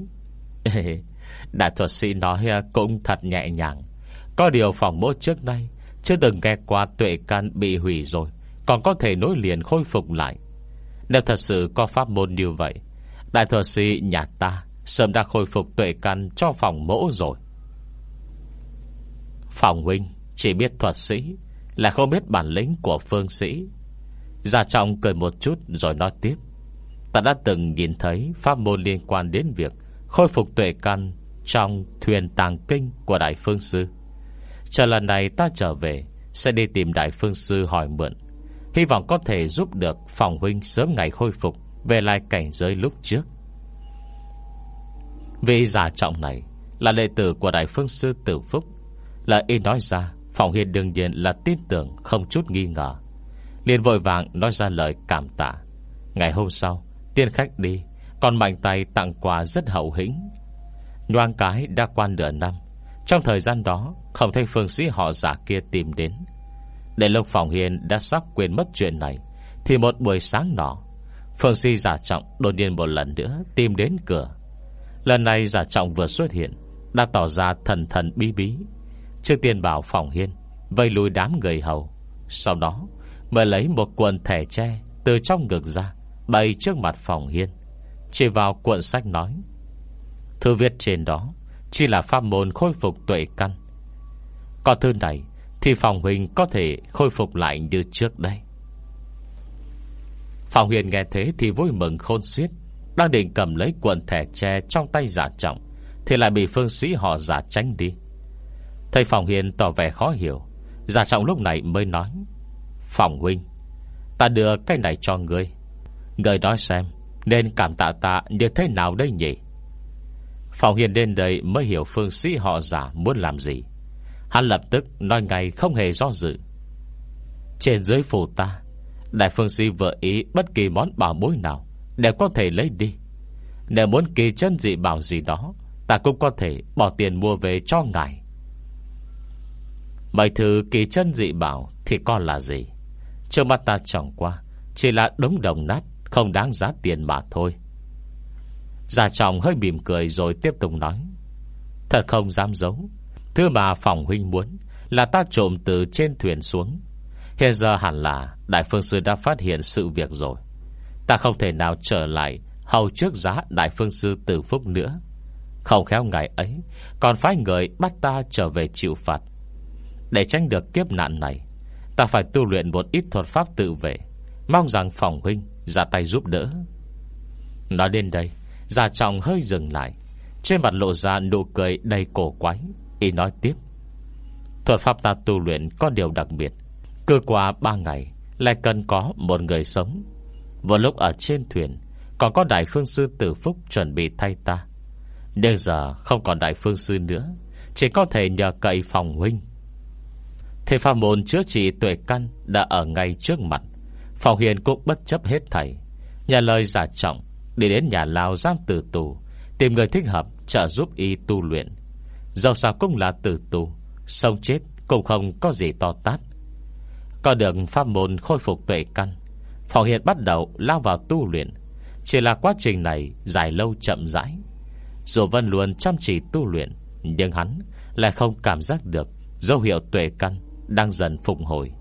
Đại thuật sĩ nói cũng thật nhẹ nhàng. Có điều phòng mốt trước đây Chưa từng nghe qua tuệ can bị hủy rồi, Còn có thể nối liền khôi phục lại. Nếu thật sự có pháp môn như vậy, Đại thuật sĩ nhà ta Sớm đã khôi phục tuệ căn cho phòng mẫu rồi Phòng huynh Chỉ biết thuật sĩ Là không biết bản lĩnh của phương sĩ Gia trọng cười một chút rồi nói tiếp Ta đã từng nhìn thấy pháp môn liên quan đến việc khôi phục tuệ căn trong thuyền tàng kinh của Đại Phương Sư. Chờ lần này ta trở về, sẽ đi tìm Đại Phương Sư hỏi mượn. Hy vọng có thể giúp được phòng huynh sớm ngày khôi phục về lại cảnh giới lúc trước. Vì giả trọng này là đệ tử của Đại Phương Sư Tử Phúc. Là y nói ra, phòng hiền đương nhiên là tin tưởng không chút nghi ngờ. liền vội vàng nói ra lời cảm tạ. Ngày hôm sau, Tiên khách đi Còn mạnh tay tặng quà rất hậu hĩnh Nhoang cái đã quan nửa năm Trong thời gian đó Không thấy phương sĩ họ giả kia tìm đến Để Lộc Phòng Hiền đã sắp quên mất chuyện này Thì một buổi sáng nọ Phương sĩ giả trọng đột nhiên một lần nữa Tìm đến cửa Lần này giả trọng vừa xuất hiện, Đã tỏ ra thần thần bí bí. Trước tiên bảo Phòng Hiên, Vây lùi đám người hầu. Sau đó mới lấy một quần thẻ tre Từ trong ngực ra Bày trước mặt phòng hiên. Chỉ vào cuộn sách nói, Thư viết trên đó Chỉ là pháp môn khôi phục tuệ căn. Có thư này Thì phòng huynh có thể khôi phục lại như trước đây. Phòng huyền nghe thế thì vui mừng khôn xiết. Đang định cầm lấy cuộn thẻ tre Trong tay giả trọng, Thì lại bị phương sĩ họ giả tránh đi. Thầy Phòng Hiền tỏ vẻ khó hiểu. Giả trọng lúc này mới nói, Phòng huynh, Ta đưa cái này cho ngươi. Ngươi nói xem, Nên cảm tạ ta như thế nào đây nhỉ? Phòng Hiền đến đây mới hiểu phương sĩ họ giả muốn làm gì. Hắn lập tức nói ngay không hề do dự. Trên dưới phủ ta, Đại phương sĩ vợ ý bất kỳ món bảo bối nào để có thể lấy đi. Nếu muốn kỳ chân dị bảo gì đó, Ta cũng có thể bỏ tiền mua về cho ngài. Mấy thứ kỳ chân dị bảo Thì còn là gì? Trước mắt ta chẳng qua, Chỉ là đống đồng nát, Không đáng giá tiền mà thôi. Già trọng hơi mỉm cười rồi tiếp tục nói, Thật không dám giấu. Thứ mà phòng huynh muốn Là ta trộm từ trên thuyền xuống. Hiện giờ hẳn là Đại Phương Sư đã phát hiện sự việc rồi. Ta không thể nào trở lại Hầu trước giá Đại Phương Sư Tử Phúc nữa. Không khéo ngày ấy, Còn phải người bắt ta trở về chịu phạt. Để tránh được kiếp nạn này, Ta phải tu luyện một ít thuật pháp tự vệ. Mong rằng phòng huynh ra tay giúp đỡ. Nói đến đây, Già trọng hơi dừng lại. Trên mặt lộ ra nụ cười đầy cổ quái. Y nói tiếp, Thuật pháp ta tu luyện có điều đặc biệt. Cứ qua ba ngày, Lại cần có một người sống. Vừa lúc ở trên thuyền, Còn có đại phương sư tử phúc chuẩn bị thay ta. Nhưng giờ không còn đại phương sư nữa, Chỉ có thể nhờ cậy phòng huynh. Thế pha môn chữa trị tuệ căn Đã ở ngay trước mặt. Phòng hiền cũng bất chấp hết thảy Nhà lời giả trọng, Đi đến nhà lao giam tử tù, Tìm người thích hợp trợ giúp y tu luyện. Dẫu sao cũng là tử tù, Sống chết cũng không có gì to tát. Có được pháp môn khôi phục tuệ căn Phòng Hiền bắt đầu lao vào tu luyện. Chỉ là quá trình này dài lâu chậm rãi. Dù Vân luôn chăm chỉ tu luyện, Nhưng hắn lại không cảm giác được Dấu hiệu tuệ căn Đang dần phục hồi.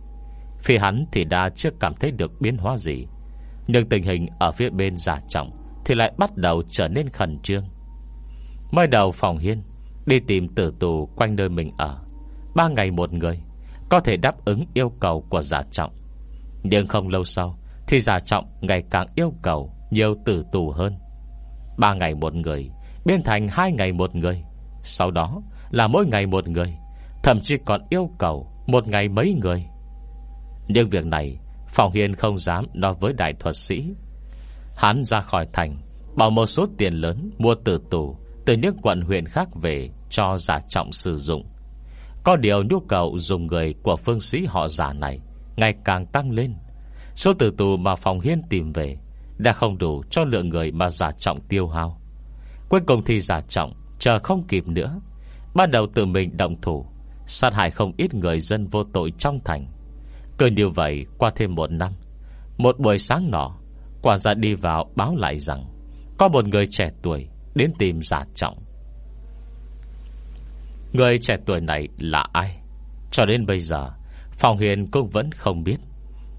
Phía hắn thì đã chưa cảm thấy được biến hóa gì, Nhưng tình hình ở phía bên giả trọng Thì lại bắt đầu trở nên khẩn trương. Mới đầu phòng hiên Đi tìm tử tù quanh nơi mình ở. Ba ngày một người Có thể đáp ứng yêu cầu của giả trọng. Nhưng không lâu sau thì giả trọng ngày càng yêu cầu Nhiều tử tù hơn. Ba ngày một người, Biến thành hai ngày một người. Sau đó là mỗi ngày một người, Thậm chí còn yêu cầu Một ngày mấy người. Nhưng việc này Phòng Hiên không dám nói với đại thuật sĩ. Hắn ra khỏi thành Bảo một số tiền lớn mua tử tù Từ những quận huyện khác về Cho giả trọng sử dụng. Có điều nhu cầu dùng người Của phương sĩ họ giả này Ngày càng tăng lên. Số tử tù mà phòng hiên tìm về Đã không đủ cho lượng người mà giả trọng tiêu hao. Cuối cùng thì giả trọng Chờ không kịp nữa. Ban đầu tự mình động thủ, Sát hại không ít người dân vô tội trong thành. Cứ như vậy qua thêm một năm, Một buổi sáng nọ, Quản gia đi vào báo lại rằng Có một người trẻ tuổi Đến tìm giả trọng. Người trẻ tuổi này là ai? Cho đến bây giờ, Phòng Hiền cũng vẫn không biết.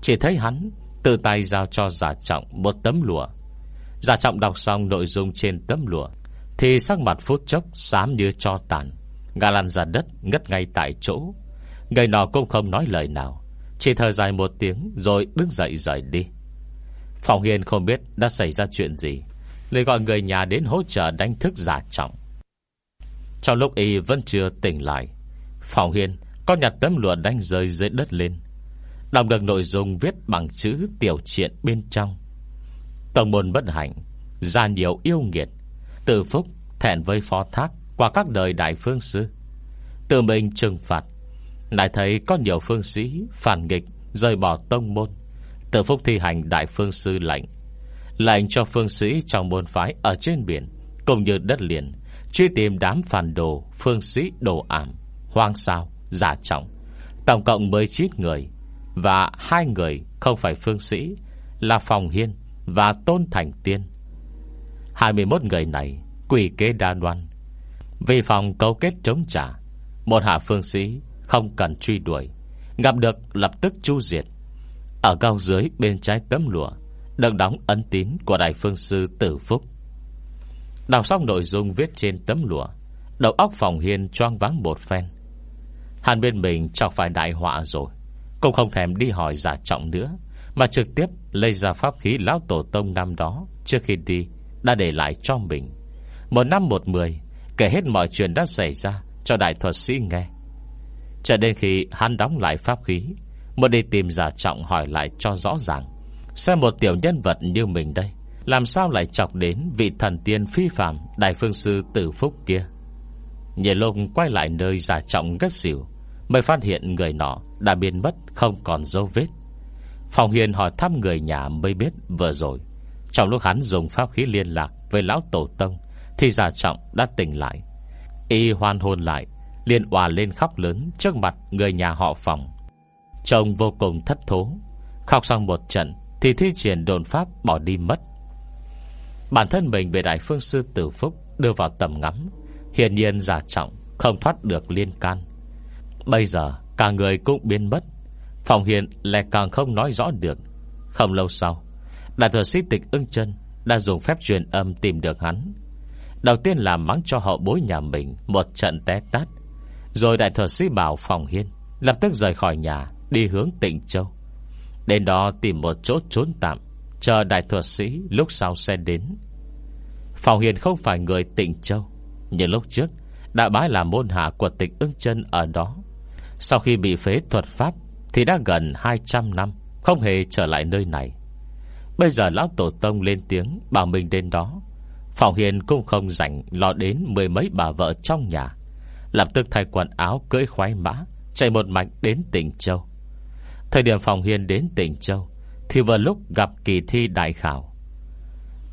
Chỉ thấy hắn từ tay giao cho giả trọng một tấm lụa. Giả trọng đọc xong nội dung trên tấm lụa, Thì sắc mặt phút chốc Xám như cho tàn. Ngã lăn ra đất, ngất ngay tại chỗ. Người nọ cũng không nói lời nào, Chỉ thở dài một tiếng Rồi đứng dậy rời đi. Phòng hiền không biết đã xảy ra chuyện gì Lời gọi người nhà đến hỗ trợ đánh thức giả trọng. Trong lúc y vẫn chưa tỉnh lại, Phòng hiền có nhặt tấm lụa đánh rơi dưới đất lên Đọc được nội dung viết bằng chữ tiểu triện bên trong. Tổng môn bất hạnh Ra nhiều yêu nghiệt. Từ phúc thẹn với phó thác Qua các đời đại phương sư. Tự mình trừng phạt Lại thấy có nhiều phương sĩ phản nghịch Rời bỏ tông môn. Tự phúc thi hành đại phương sư lệnh Lệnh cho phương sĩ trong môn phái Ở trên biển Cũng như đất liền Truy tìm đám phản đồ Phương sĩ đồ ảm Hoang sao, giả trọng. Tổng cộng 19 người và hai người không phải phương sĩ, Là Phòng Hiên Và Tôn Thành Tiên. 21 người này Quỷ kế đa đoan. Vì phòng cấu kết chống trả, Một hạ phương sĩ không cần truy đuổi, Gặp được lập tức chu diệt. Ở cao dưới bên trái tấm lụa, Được đóng ấn tín của Đại Phương Sư Tử Phúc. Đọc xong nội dung viết trên tấm lụa, Đầu óc phòng hiên choang vắng một phen. Hàn bên mình chẳng phải đại họa rồi. Cũng không thèm đi hỏi giả trọng nữa, Mà trực tiếp lấy ra pháp khí Lão Tổ Tông năm đó Trước khi đi, Đã để lại cho mình. Một năm một mười, Kể hết mọi chuyện đã xảy ra Cho đại thuật sĩ nghe. Cho đến khi hắn đóng lại pháp khí, Mới đi tìm giả trọng hỏi lại cho rõ ràng, Xem một tiểu nhân vật như mình đây, Làm sao lại chọc đến Vị thần tiên phi phạm Đại phương sư tử phúc kia. Nhị lông quay lại nơi giả trọng gất xỉu, Mới phát hiện người nọ đã biến mất, không còn dấu vết. Phòng Hiền hỏi thăm người nhà mới biết vừa rồi. Trong lúc hắn dùng pháp khí liên lạc Với lão tổ tông, Thì giả trọng đã tỉnh lại. Y hoan hôn lại, liền hòa lên khóc lớn trước mặt người nhà họ phòng Chồng vô cùng thất thố. Khóc xong một trận, Thì thi triển đồn pháp bỏ đi mất. Bản thân mình bị Đại Phương Sư Tử Phúc Đưa vào tầm ngắm. Hiển nhiên giả trọng Không thoát được liên can. Bây giờ cả người cũng biến mất. Phòng hiện lại càng không nói rõ được. Không lâu sau, Đại thừa sĩ tịch ưng chân Đã dùng phép truyền âm tìm được hắn. Đầu tiên là mắng cho họ bối nhà mình Một trận té tát. Rồi đại thừa sĩ bảo phòng hiên Lập tức rời khỏi nhà, Đi hướng tỉnh Châu. Đến đó tìm một chỗ trốn tạm, Chờ đại thừa sĩ lúc sau sẽ đến. Phòng hiền không phải người tỉnh Châu, Nhưng lúc trước Đã bái là môn hạ của Tịch ưng chân ở đó. Sau khi bị phế thuật pháp Thì đã gần 200 năm, Không hề trở lại nơi này. Bây giờ lão tổ tông lên tiếng Bảo mình đến đó. Phòng hiền cũng không rảnh Lo đến mười mấy bà vợ trong nhà. Lập tức thay quần áo cưỡi khoái mã, Chạy một mạch đến tỉnh Châu. Thời điểm phòng hiền đến tỉnh Châu Thì vừa lúc gặp kỳ thi đại khảo.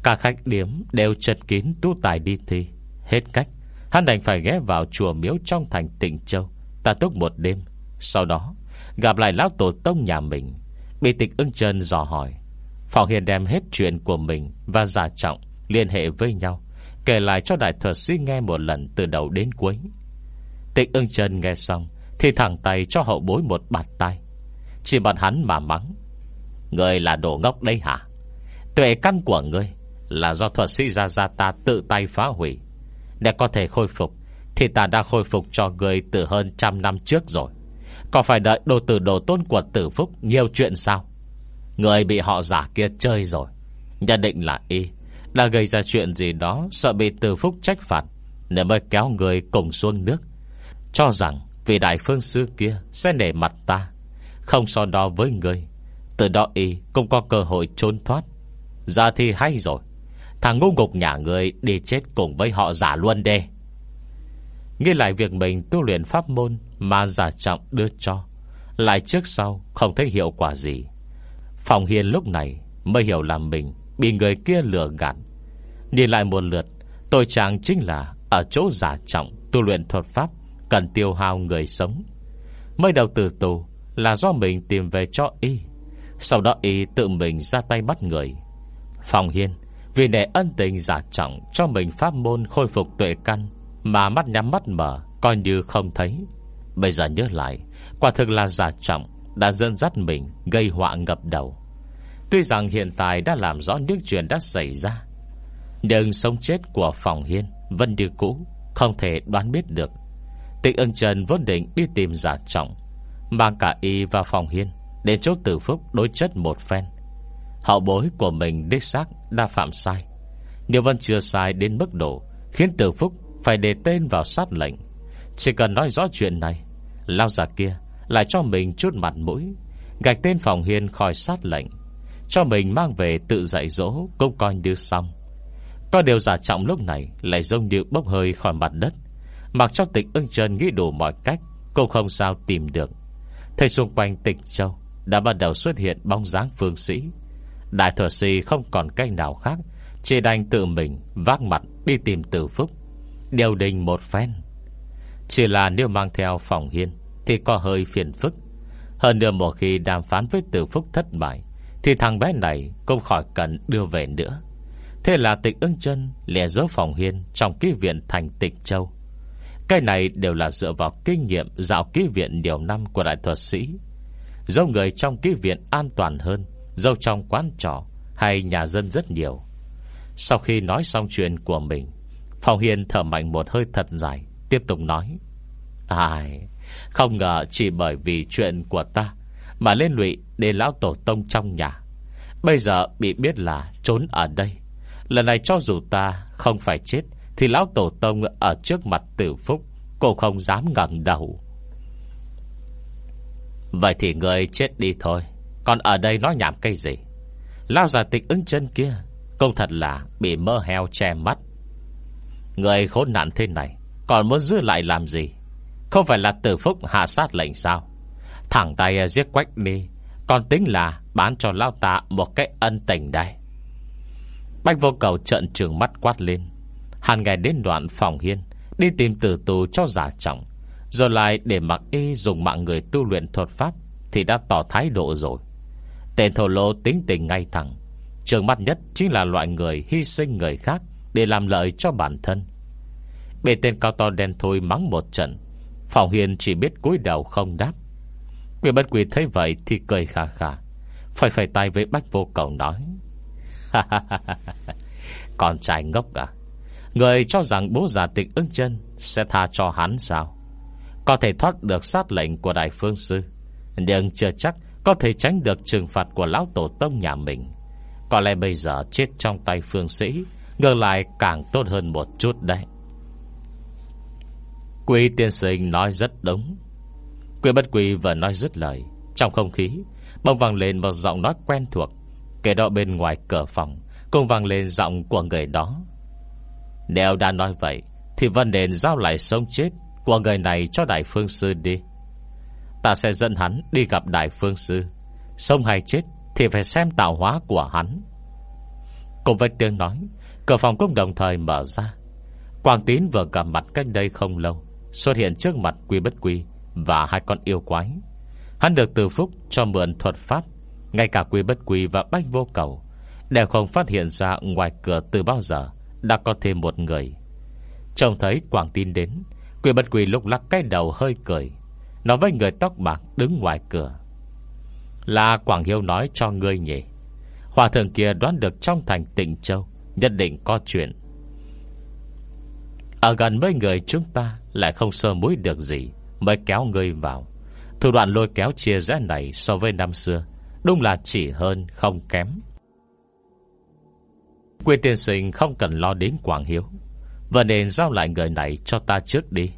Cả khách điếm đều chật kín tu tài đi thi. Hết cách, Hắn đành phải ghé vào chùa miếu trong thành tỉnh Châu. Ta túc một đêm. Sau đó, gặp lại lão tổ tông nhà mình. Bị tịch ưng chân dò hỏi. Phòng hiền đem hết chuyện của mình Và giả trọng liên hệ với nhau, Kể lại cho đại thuật sĩ nghe một lần Từ đầu đến cuối. Tịch ưng chân nghe xong, Thì thẳng tay cho hậu bối một bạt tay Chỉ bọn hắn mà mắng. Người là đồ ngốc đây hả? Tuệ căn của ngươi Là do thuật sĩ ra ra ta tự tay phá hủy, Để có thể khôi phục. Thì ta đã khôi phục cho người Từ hơn trăm năm trước rồi. Còn phải đợi đồ tử đồ tôn của tử phúc Nhiều chuyện sao? Người bị họ giả kia chơi rồi. Nhận định là y. Đã gây ra chuyện gì đó, Sợ bị tử phúc trách phạt, Nên mới kéo người cùng xuống nước. Cho rằng vì đại phương sư kia Sẽ nể mặt ta. Không so đo với người Từ đó y cũng có cơ hội trốn thoát. Ra thì hay rồi. Thằng ngu ngục nhà người đi chết cùng với họ giả luôn đê. Nghĩ lại việc mình tu luyện pháp môn Mà giả trọng đưa cho, Lại trước sau không thấy hiệu quả gì. Phòng hiền lúc này Mới hiểu là mình Bị người kia lừa gạt. Nhìn lại một lượt, Tôi chàng chính là Ở chỗ giả trọng tu luyện thuật pháp Cần tiêu hao người sống. Mới đầu từ tù Là do mình tìm về cho y, Sau đó y tự mình ra tay bắt người. Phòng hiên Vì để ân tình giả trọng Cho mình pháp môn khôi phục tuệ căn mà mắt nhắm mắt mở, Coi như không thấy. Bây giờ nhớ lại, Quả thực là giả trọng, Đã dẫn dắt mình gây họa ngập đầu. Tuy rằng hiện tại đã làm rõ những chuyện đã xảy ra, Nhưng sống chết của phòng hiên vân như cũ, Không thể đoán biết được. Tịch ưng trần vốn định đi tìm giả trọng Mang cả y vào phòng hiên Để chỗ tử phúc đối chất một phen. Hậu bối của mình đích xác đã phạm sai, Nhưng vẫn chưa sai đến mức độ Khiến tử phúc phải để tên vào sát lệnh. Chỉ cần nói rõ chuyện này Lao giả kia lại cho mình chút mặt mũi, Gạch tên phòng hiên khỏi sát lệnh, Cho mình mang về tự dạy dỗ Cũng coi như xong. Có điều giả trọng lúc này Lại giống như bốc hơi khỏi mặt đất, Mặc cho tịch ưng chân nghĩ đủ mọi cách Cũng không sao tìm được. Thấy xung quanh tịch châu Đã bắt đầu xuất hiện bóng dáng phương sĩ, Đại thừa sĩ không còn cách nào khác, Chỉ đành tự mình Vác mặt đi tìm tử phúc. Điều đình một phen. Chỉ là nếu mang theo phòng hiên Thì có hơi phiền phức. Hơn nữa một khi đàm phán với tử phúc thất bại, Thì thằng bé này Cũng khỏi cần đưa về nữa. Thế là tịch ưng chân lẻ giấu phòng hiên Trong ký viện thành tịch châu. Cái này đều là dựa vào kinh nghiệm Dạo ký viện nhiều năm của đại thuật sĩ. Dâu người trong ký viện an toàn hơn Dâu trong quán trọ Hay nhà dân rất nhiều. Sau khi nói xong chuyện của mình Phòng Hiền thở mạnh một hơi thật dài, Tiếp tục nói. Ai, Không ngờ chỉ bởi vì chuyện của ta Mà lên lụy để lão tổ tông trong nhà. Bây giờ bị biết là trốn ở đây. Lần này cho dù ta không phải chết, thì lão tổ tông ở trước mặt tử phúc Cô không dám ngẩng đầu. Vậy thì người chết đi thôi. Còn ở đây nói nhảm cây gì? Lao giả tịch ứng chân kia Công thật là bị mơ heo che mắt. Người khốn nạn thế này Còn muốn giữ lại làm gì? Không phải là tử phúc hạ sát lệnh sao? Thẳng tay giết quách mi, Còn tính là bán cho lao tạ Một cái ân tình đây. Bách vô cầu trận trường mắt quát lên. Hàn ngày đến đoạn phòng hiên, Đi tìm tử tù cho giả trọng. Rồi lại để mặc y dùng mạng người tu luyện thuật pháp Thì đã tỏ thái độ rồi. Tên thổ lô tính tình ngay thẳng. Trường mắt nhất chính là loại người Hy sinh người khác. Để làm lợi cho bản thân. Bề tên cao to đen thôi mắng một trận. Phòng hiền chỉ biết cúi đầu không đáp. Quyền bất quỷ thấy vậy Thì cười khà khà. Phải phải tay với bách vô cầu nói. Con trai ngốc à. Người cho rằng bố già tịch ứng chân Sẽ tha cho hắn sao? Có thể thoát được sát lệnh của Đại Phương Sư, Nhưng chưa chắc Có thể tránh được trừng phạt của Lão Tổ Tông nhà mình. Có lẽ bây giờ chết trong tay phương sĩ Ngược lại càng tốt hơn một chút đấy. Quý tiên sinh nói rất đúng. Quý bất quý vừa nói dứt lời, Trong không khí Bông vang lên một giọng nói quen thuộc, Kể đó bên ngoài cửa phòng, Cùng vang lên giọng của người đó. Nếu đã nói vậy, Thì vẫn nên giao lại sống chết Của người này cho Đại Phương Sư đi. Ta sẽ dẫn hắn đi gặp Đại Phương Sư. Sống hay chết Thì phải xem tạo hóa của hắn. Cùng với tiếng nói. Cửa phòng cũng đồng thời mở ra. Quang Tín vừa gặp mặt cách đây không lâu, Xuất hiện trước mặt Quy Bất Quy Và hai con yêu quái. Hắn được từ phúc cho mượn thuật pháp. Ngay cả Quy Bất Quy và Bách Vô Cầu Đều không phát hiện ra ngoài cửa từ bao giờ Đã có thêm một người. Trông thấy Quảng Tín đến, Quy Bất Quy lúc lắc cái đầu hơi cười. Nói với người tóc bạc đứng ngoài cửa. Là Quảng Hiếu nói cho ngươi nhỉ. Hòa thượng kia đoán được trong thành tỉnh châu, Nhất định có chuyện. Ở gần mấy người chúng ta Lại không sơ mũi được gì, Mới kéo người vào. Thủ đoạn lôi kéo chia rẽ này so với năm xưa, Đúng là chỉ hơn không kém. Quy tiên sinh không cần lo đến Quảng Hiếu Và nên giao lại người này cho ta trước đi.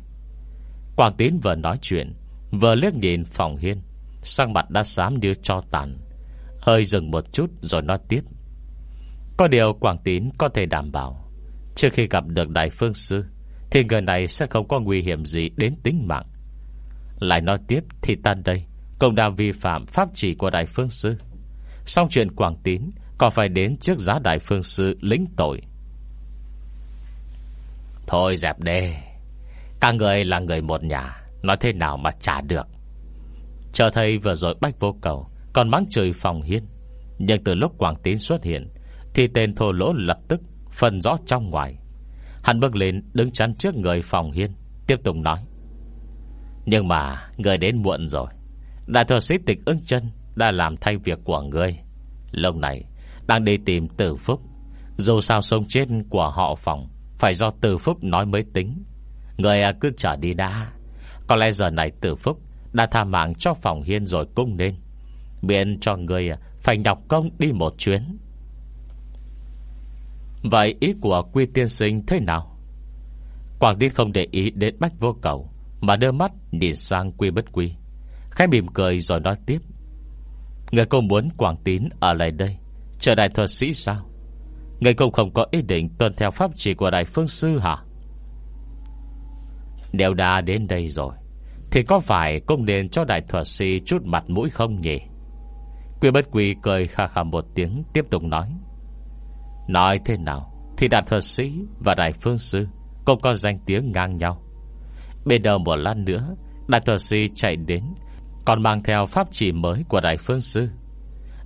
Quảng Tín vừa nói chuyện, Vừa liếc nhìn phòng hiên Sang mặt đã xám như cho tàn. Hơi dừng một chút rồi nói tiếp. Có điều Quảng Tín có thể đảm bảo, Trước khi gặp được Đại Phương Sư, Thì người này sẽ không có nguy hiểm gì đến tính mạng. Lại nói tiếp, thì tan đây Cũng đang vi phạm pháp chỉ của Đại Phương Sư. Xong chuyện Quảng Tín Còn phải đến trước giá Đại Phương Sư lĩnh tội? Thôi dẹp đê Các người là người một nhà, Nói thế nào mà trả được? Chờ thấy vừa rồi bách vô cầu còn mắng trời phòng hiên. Nhưng từ lúc Quảng Tín xuất hiện, Thì tên thô lỗ lập tức Phân rõ trong ngoài. Hắn bước lên, đứng chắn trước người phòng hiên, Tiếp tục nói. Nhưng mà, người đến muộn rồi. Đại thừa sĩ tịch ứng chân Đã làm thay việc của người. Lâu này, đang đi tìm tử phúc. Dù sao sông chết của họ phòng, Phải do tử phúc nói mới tính. Người à, cứ trở đi đã. Có lẽ giờ này tử phúc Đã tha mạng cho phòng hiên rồi cung nên. Miễn cho người Phải nhọc công đi một chuyến. Vậy ý của quy tiên sinh thế nào? Quảng Tín không để ý đến bách vô cầu, Mà đưa mắt nhìn sang quy bất quy. Khẽ mỉm cười rồi nói tiếp. Người cô muốn Quảng Tín ở lại đây Chờ đại thuật sĩ sao? Người cũng không có ý định tuân theo pháp chỉ của đại phương sư hả? Đều đã đến đây rồi, Thì có phải cũng nên cho đại thuật sĩ chút mặt mũi không nhỉ? Quy bất quy cười khà khà một tiếng, Tiếp tục nói. Nói thế nào Thì đại thuật sĩ và đại phương sư Cũng có danh tiếng ngang nhau. Bên đầu một lát nữa Đại thuật sĩ chạy đến, Còn mang theo pháp chỉ mới của đại phương sư.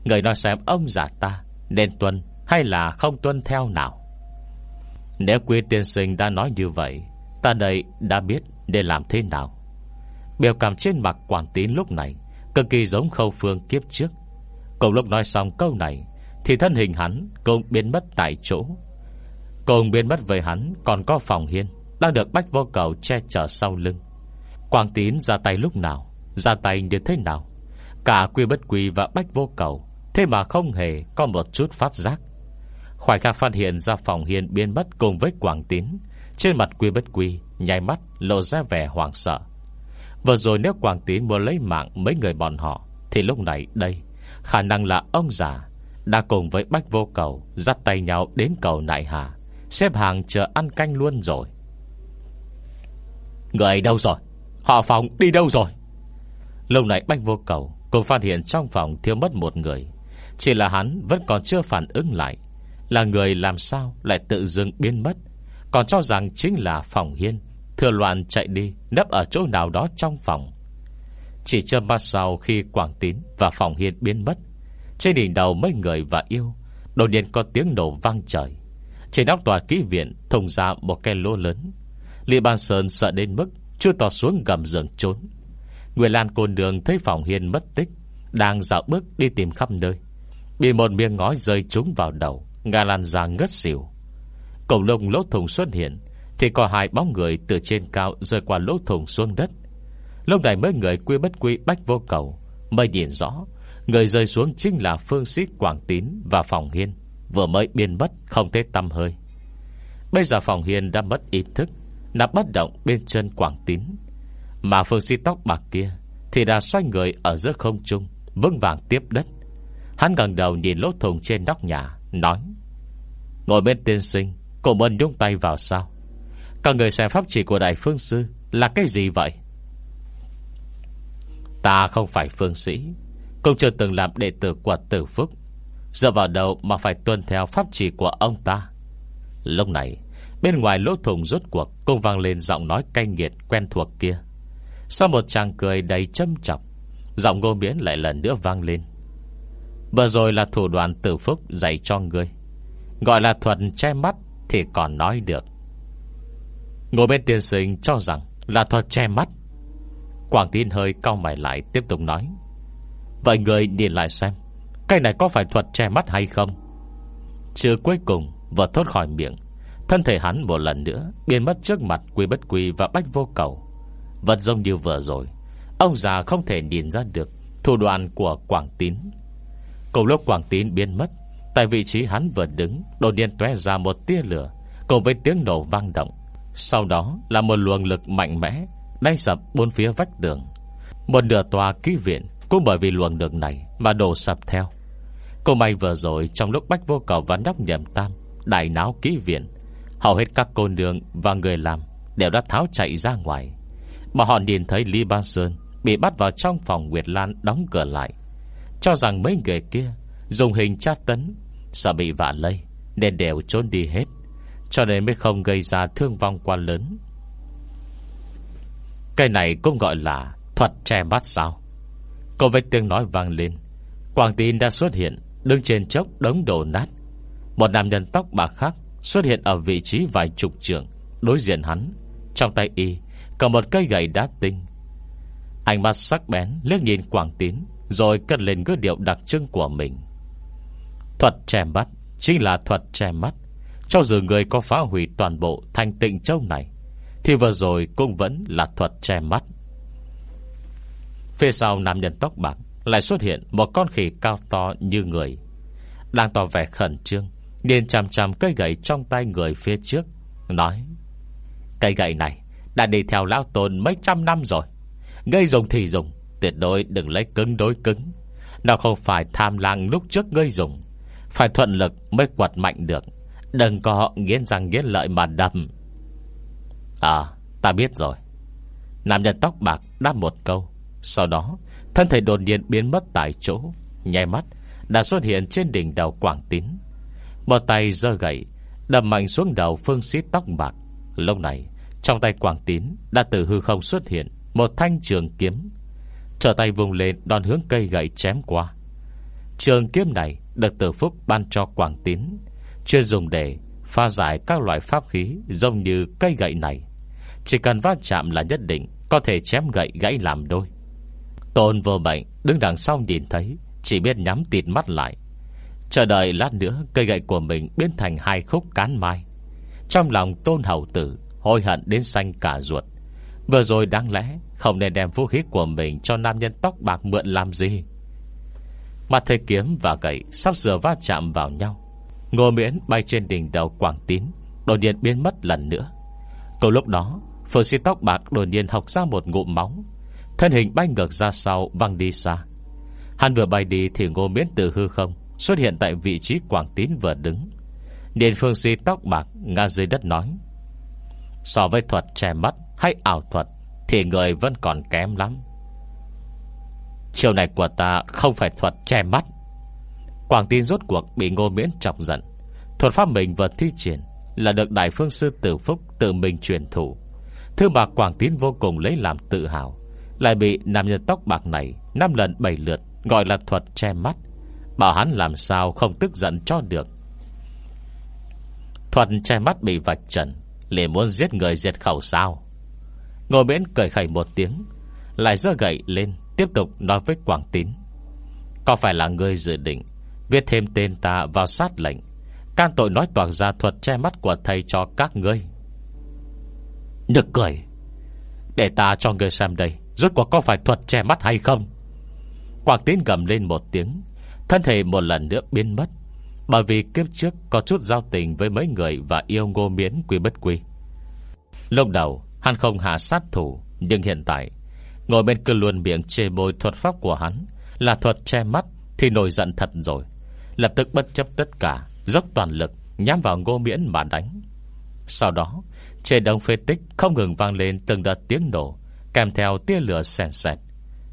Người nói xem ông giả ta Nên tuân hay là không tuân theo nào. Nếu quý tiên sinh đã nói như vậy, Ta đây đã biết để làm thế nào. Biểu cảm trên mặt quản tín lúc này Cực kỳ giống khâu phương kiếp trước. Cùng lúc nói xong câu này, Thì thân hình hắn cũng biến mất tại chỗ. Cùng biến mất với hắn Còn có phòng hiên Đang được bách vô cầu che chở sau lưng. Quang tín ra tay lúc nào, Ra tay như thế nào? Cả quy bất quy và bách vô cầu, Thế mà không hề có một chút phát giác. Khoảnh khắc phát hiện ra phòng hiên biến mất cùng với quảng tín. Trên mặt quy bất quy Nhai mắt lộ ra vẻ hoảng sợ. Vừa rồi nếu Quảng Tín muốn lấy mạng mấy người bọn họ, Thì lúc này đây Khả năng là ông già, Đã cùng với Bách Vô Cầu Dắt tay nhau đến cầu Nại Hà, Xếp hàng chờ ăn canh luôn rồi. Người đâu rồi? Họ phòng đi đâu rồi? Lâu nãy Bách Vô Cầu Cũng phát hiện trong phòng thiếu mất một người. Chỉ là hắn vẫn còn chưa phản ứng lại. Là người làm sao lại tự dưng biến mất? Còn cho rằng chính là phòng hiên Thừa loạn chạy đi, Nấp ở chỗ nào đó trong phòng. Chỉ châm mắt sau khi Quảng Tín Và phòng hiên biến mất. Trên đỉnh đầu mấy người và yêu, Đột nhiên có tiếng nổ vang trời. Trên nóc tòa ký viện, Thùng ra một cái lỗ lớn. Lý Ban Sơn sợ đến mức Chưa tỏ xuống gầm giường trốn. Người Lan Côn Đường thấy phòng hiên mất tích, Đang dạo bước đi tìm khắp nơi. Bị một miếng ngói rơi trúng vào đầu Ngà lan ra ngất xỉu. Cổng lông lỗ thùng xuất hiện, Thì có hai bóng người từ trên cao Rơi qua lỗ thùng xuống đất. Lúc này mới người quy bất quy bách vô cầu, Mới nhìn rõ, Người rơi xuống chính là Phương Sĩ Quảng Tín Và Phòng Hiên, Vừa mới biên mất không thể tâm hơi. Bây giờ Phòng Hiên đã mất ý thức Nằm bất động bên chân Quảng Tín. Mà Phương Sĩ tóc bạc kia Thì đã xoay người ở giữa không trung, Vững vàng tiếp đất. Hắn gần đầu nhìn lỗ thùng trên nóc nhà, Nói, Ngồi bên tiên sinh Cổ mơn nhung tay vào sao? Các người xem pháp chỉ của Đại Phương Sư Là cái gì vậy? Ta không phải phương sĩ. Cũng chưa từng làm đệ tử của tử phúc. Giờ vào đầu mà phải tuân theo pháp chỉ của ông ta? Lúc này, Bên ngoài lỗ thùng rốt cuộc Cũng vang lên giọng nói cay nghiệt quen thuộc kia. Sau một chàng cười đầy châm trọng Giọng ngô miễn lại lần nữa vang lên. Vừa rồi là thủ đoạn tử phúc dạy cho ngươi. Gọi là thuật che mắt Thì còn nói được. Ngồi bên tiên sinh cho rằng Là thuật che mắt Quảng tin hơi cau mày lại, tiếp tục nói. Vậy người nhìn lại xem, Cái này có phải thuật che mắt hay không? Chưa cuối cùng Vừa thốt khỏi miệng, Thân thể hắn một lần nữa Biến mất trước mặt quy bất quy và bách vô cầu. Vật giống như vừa rồi, Ông già không thể nhìn ra được Thủ đoạn của Quảng Tín Cùng lúc Quảng Tín biến mất, Tại vị trí hắn vừa đứng, Đột nhiên tué ra một tia lửa, Cùng với tiếng nổ vang động. Sau đó là một luồng lực mạnh mẽ Đánh sập bốn phía vách tường. Một nửa tòa ký viện Cũng bởi vì luồng đường này mà đổ sập theo. Cô may vừa rồi Trong lúc Bách Vô Cầu và nhóc Nhầm Tam, Đại náo ký viện, Hầu hết các cô nương và người làm Đều đã tháo chạy ra ngoài. Mà họ nhìn thấy Lý Ba Sơn Bị bắt vào trong phòng Nguyệt Lan đóng cửa lại, Cho rằng mấy người kia Dùng hình tra tấn, Sợ bị vạ lây, Nên đều trốn đi hết, Cho nên mới không gây ra thương vong quá lớn. Cái này cũng gọi là Thuật che mắt sao? Cô với tiếng nói vang lên. Quảng tín đã xuất hiện, Đứng trên chốc đống đổ nát. Một nam nhân tóc bạc khác Xuất hiện ở vị trí vài chục trường, Đối diện hắn. Trong tay y, Cầm một cây gậy đá tinh. Ánh mắt sắc bén liếc nhìn Quảng Tín, Rồi cất lên ngữ điệu đặc trưng của mình. Thuật che mắt Chính là thuật che mắt. Cho dù người có phá hủy toàn bộ Thành tịnh châu này thì vừa rồi cũng vẫn là thuật che mắt. Phía sau nam nhân tóc bạc Lại xuất hiện một con khỉ cao to như người, Đang tỏ vẻ khẩn trương nên chằm chằm cây gậy trong tay người phía trước, Nói, Cây gậy này Đã đi theo lão tôn mấy trăm năm rồi, Ngươi dùng thì dùng, Tuyệt đối đừng lấy cứng đối cứng. Nó không phải tham lang lúc trước ngươi dùng, Phải thuận lực mới quật mạnh được, Đừng có nghiến răng nghiến lợi mà đâm À ta biết rồi. Nam nhân tóc bạc đáp một câu. Sau đó, Thân thể đột nhiên biến mất tại chỗ Nhai mắt, Đã xuất hiện trên đỉnh đầu Quảng Tín. Một tay giơ gậy Đầm mạnh xuống đầu phương sĩ tóc bạc. Lúc này, Trong tay Quảng Tín Đã từ hư không xuất hiện Một thanh trường kiếm. Trở tay vùng lên đòn hướng cây gậy chém qua. Trường kiếm này Được tử phúc ban cho Quảng Tín, Chuyên dùng để pha giải các loại pháp khí Giống như cây gậy này. Chỉ cần va chạm là nhất định, Có thể chém gậy, gãy làm đôi. Tôn vô bệnh đứng đằng sau nhìn thấy, Chỉ biết nhắm tịt mắt lại. Chờ đợi lát nữa, Cây gậy của mình biến thành hai khúc cán mai. Trong lòng tôn hậu tử Hôi hận đến xanh cả ruột. Vừa rồi đáng lẽ Không nên đem vũ khí của mình Cho nam nhân tóc bạc mượn làm gì? Mặt thầy kiếm và gậy Sắp sửa va chạm vào nhau. Ngô miễn bay trên đỉnh đầu Quảng Tín, Đột nhiên biến mất lần nữa. Cầu lúc đó Phương xin tóc bạc đột nhiên học ra một ngụm móng, Thân hình bay ngược ra sau Văng đi xa. Hắn vừa bay đi thì ngô miễn từ hư không Xuất hiện tại vị trí Quảng Tín vừa đứng. Điền phương si tóc bạc Ngã dưới đất nói So với thuật che mắt hay ảo thuật Thì người vẫn còn kém lắm. Chiều này của ta Không phải thuật che mắt. Quảng Tín rốt cuộc bị ngô miễn chọc giận. Thuật pháp mình vừa thi triển Là được Đại Phương Sư Tử Phúc Tự mình truyền thủ Thứ mà Quảng Tín vô cùng lấy làm tự hào. Lại bị nam nhân tóc bạc này năm lần bảy lượt Gọi là thuật che mắt. Bảo hắn làm sao không tức giận cho được. Thuật che mắt bị vạch trần, liền muốn giết người diệt khẩu sao? Ngồi miễn cười khẩy một tiếng, Lại giơ gậy lên, Tiếp tục nói với Quảng Tín. Có phải là ngươi dự định Viết thêm tên ta vào sát lệnh, Can tội nói toàn ra thuật che mắt của thầy cho các ngươi? Nực cười. Để ta cho ngươi xem đây, Rốt cuộc có phải thuật che mắt hay không? Quảng Tín gầm lên một tiếng, Thân thể một lần nữa biến mất, Bởi vì kiếp trước có chút giao tình Với mấy người và yêu ngô miến quy bất quy. Lúc đầu, Hắn không hạ sát thủ, Nhưng hiện tại, Ngồi bên cứ luôn miệng chê bôi thuật pháp của hắn Là thuật che mắt Thì nổi giận thật rồi. Lập tức bất chấp tất cả, Dốc toàn lực nhắm vào ngô miễn mà đánh. Sau đó trên đông phê tích không ngừng vang lên Từng đợt tiếng nổ, Kèm theo tia lửa sèn sẹt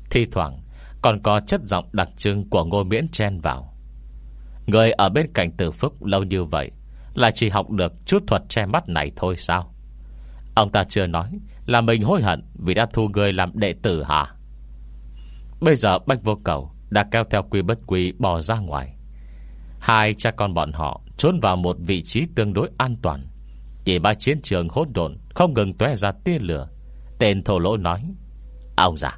Thi thoảng, còn có chất giọng đặc trưng Của ngô miễn chen vào. Người ở bên cạnh tử phúc lâu như vậy, Lại chỉ học được chút thuật che mắt này thôi sao? Ông ta chưa nói Là mình hối hận Vì đã thu người làm đệ tử hả? Bây giờ Bách Vô Cầu Đã kéo theo quy bất quy bỏ ra ngoài. Hai cha con bọn họ Trốn vào một vị trí tương đối an toàn. Chỉ ba chiến trường hỗn độn, Không ngừng tóe ra tia lửa. Tên thổ lỗ nói, Ông già,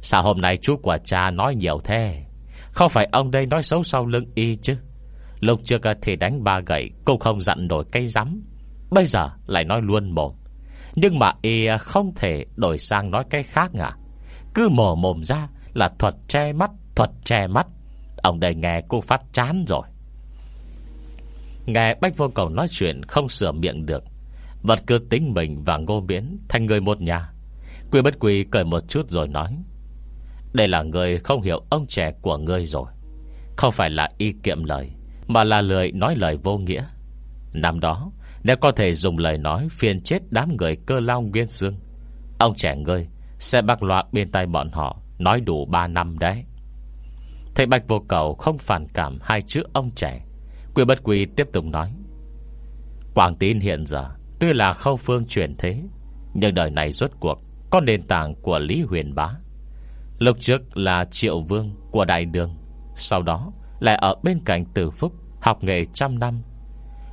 Sao hôm nay chú quả cha nói nhiều thế? Không phải ông đây nói xấu sau lưng y chứ? Lúc trước thì đánh ba gậy Cũng không dặn nổi cây rắm, Bây giờ lại nói luôn một Nhưng mà y không thể đổi sang nói cái khác à? Cứ mổ mồm ra Là thuật che mắt, Thuật che mắt. Ông đây nghe cô phát chán rồi. Nghe Bách Vô Cầu nói chuyện Không sửa miệng được. Vật cứ tính mình và ngô miễn Thành người một nhà. Quy bất quy cười một chút rồi nói, Đây là người không hiểu ông trẻ của ngươi rồi. Không phải là y kiệm lời, Mà là lời nói lời vô nghĩa. Năm đó, Nếu có thể dùng lời nói phiền chết đám người cơ lao nguyên dương Ông trẻ ngươi Sẽ bác loạt bên tay bọn họ Nói đủ 3 năm đấy. Thầy Bạch Vô Cầu không phản cảm Hai chữ ông trẻ Quy bất quy tiếp tục nói. Quảng tín hiện giờ Tuy là khâu phương chuyển thế, Nhưng đời này rốt cuộc Có nền tảng của Lý Huyền Bá. Lúc trước là Triệu Vương của Đại Đường, Sau đó lại ở bên cạnh Tử Phúc Học nghề trăm năm.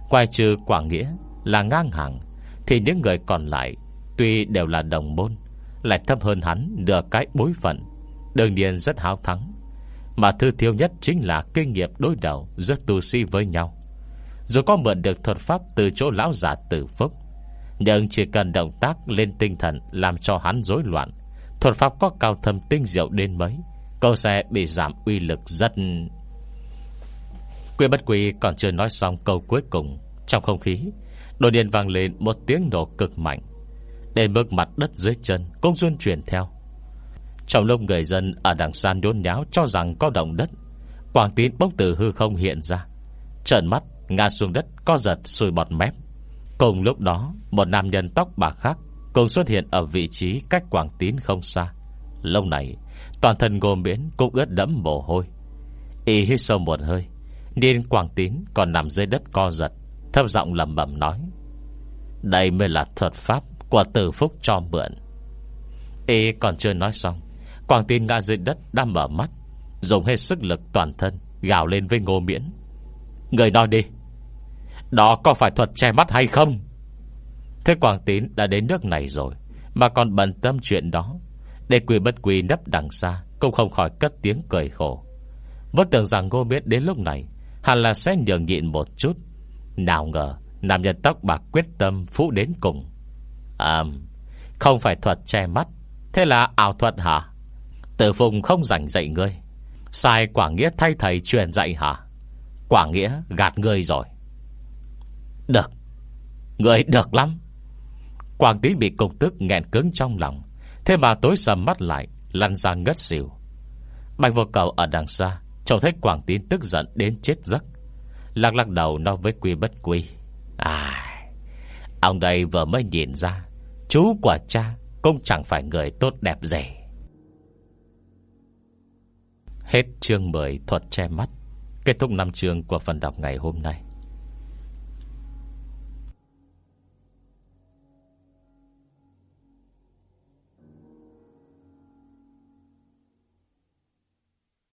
Ngoài trừ Quảng Nghĩa là ngang hàng, Thì những người còn lại Tuy đều là đồng môn, Lại thấp hơn hắn được cái bối phận, Đương nhiên rất háo thắng. Mà thư thiếu nhất chính là kinh nghiệm đối đầu Giữa tu si với nhau. Dù có mượn được thuật pháp từ chỗ lão giả tử phúc, Nhưng chỉ cần động tác lên tinh thần Làm cho hắn rối loạn, Thuật pháp có cao thâm tinh diệu đến mấy Câu sẽ bị giảm uy lực rất Quy bất quy còn chưa nói xong câu cuối cùng, Trong không khí, Đột nhiên vang lên một tiếng nổ cực mạnh. Đến mức mặt đất dưới chân, Cũng duyên chuyển theo. Trong lúc người dân ở đằng xa nhốn nháo Cho rằng có động đất Quảng tín bốc từ hư không hiện ra. Trợn mắt, ngã xuống đất, Co giật, sùi bọt mép. Cùng lúc đó, một nam nhân tóc bạc khác Cùng xuất hiện ở vị trí cách Quảng tín không xa. Lâu này, Toàn thân gồm biến cũng ướt đẫm mồ hôi. Y hít sâu một hơi, Nên Quảng tín còn nằm dưới đất co giật, Thấp giọng lầm bẩm nói, Đây mới là thuật pháp Của tử phúc cho mượn. Y còn chưa nói xong Quảng tín ngã dưới đất đang mở mắt, Dùng hết sức lực toàn thân, Gào lên với ngô miễn. Người nói đi, Đó có phải thuật che mắt hay không? Thế Quảng Tín đã đến nước này rồi, Mà còn bận tâm chuyện đó. Để quỷ bất quỷ nấp đằng xa, Cũng không khỏi cất tiếng cười khổ. Vẫn tưởng rằng ngô Miễn đến lúc này, Hẳn là sẽ nhường nhịn một chút. Nào ngờ, Nam nhân tóc bạc quyết tâm phú đến cùng. À Không phải thuật che mắt, Thế là ảo thuật hả? Tử Phùng không rảnh dạy ngươi. Sai Quảng Nghĩa thay thầy truyền dạy hả? Quảng Nghĩa gạt ngươi rồi. Được. Ngươi được lắm. Quảng Tín bị cục tức nghẹn cứng trong lòng. Thế mà tối sầm mắt lại, Lăn ra ngất xỉu. Bạch vô cầu ở đằng xa, Trông thấy Quảng Tín tức giận đến chết giấc. Lắc lắc đầu nó với quy bất quy À Ông đây vừa mới nhìn ra, Chú của cha Cũng chẳng phải người tốt đẹp gì. Hết chương 10 thuật che mắt. Kết thúc năm chương của phần đọc ngày hôm nay.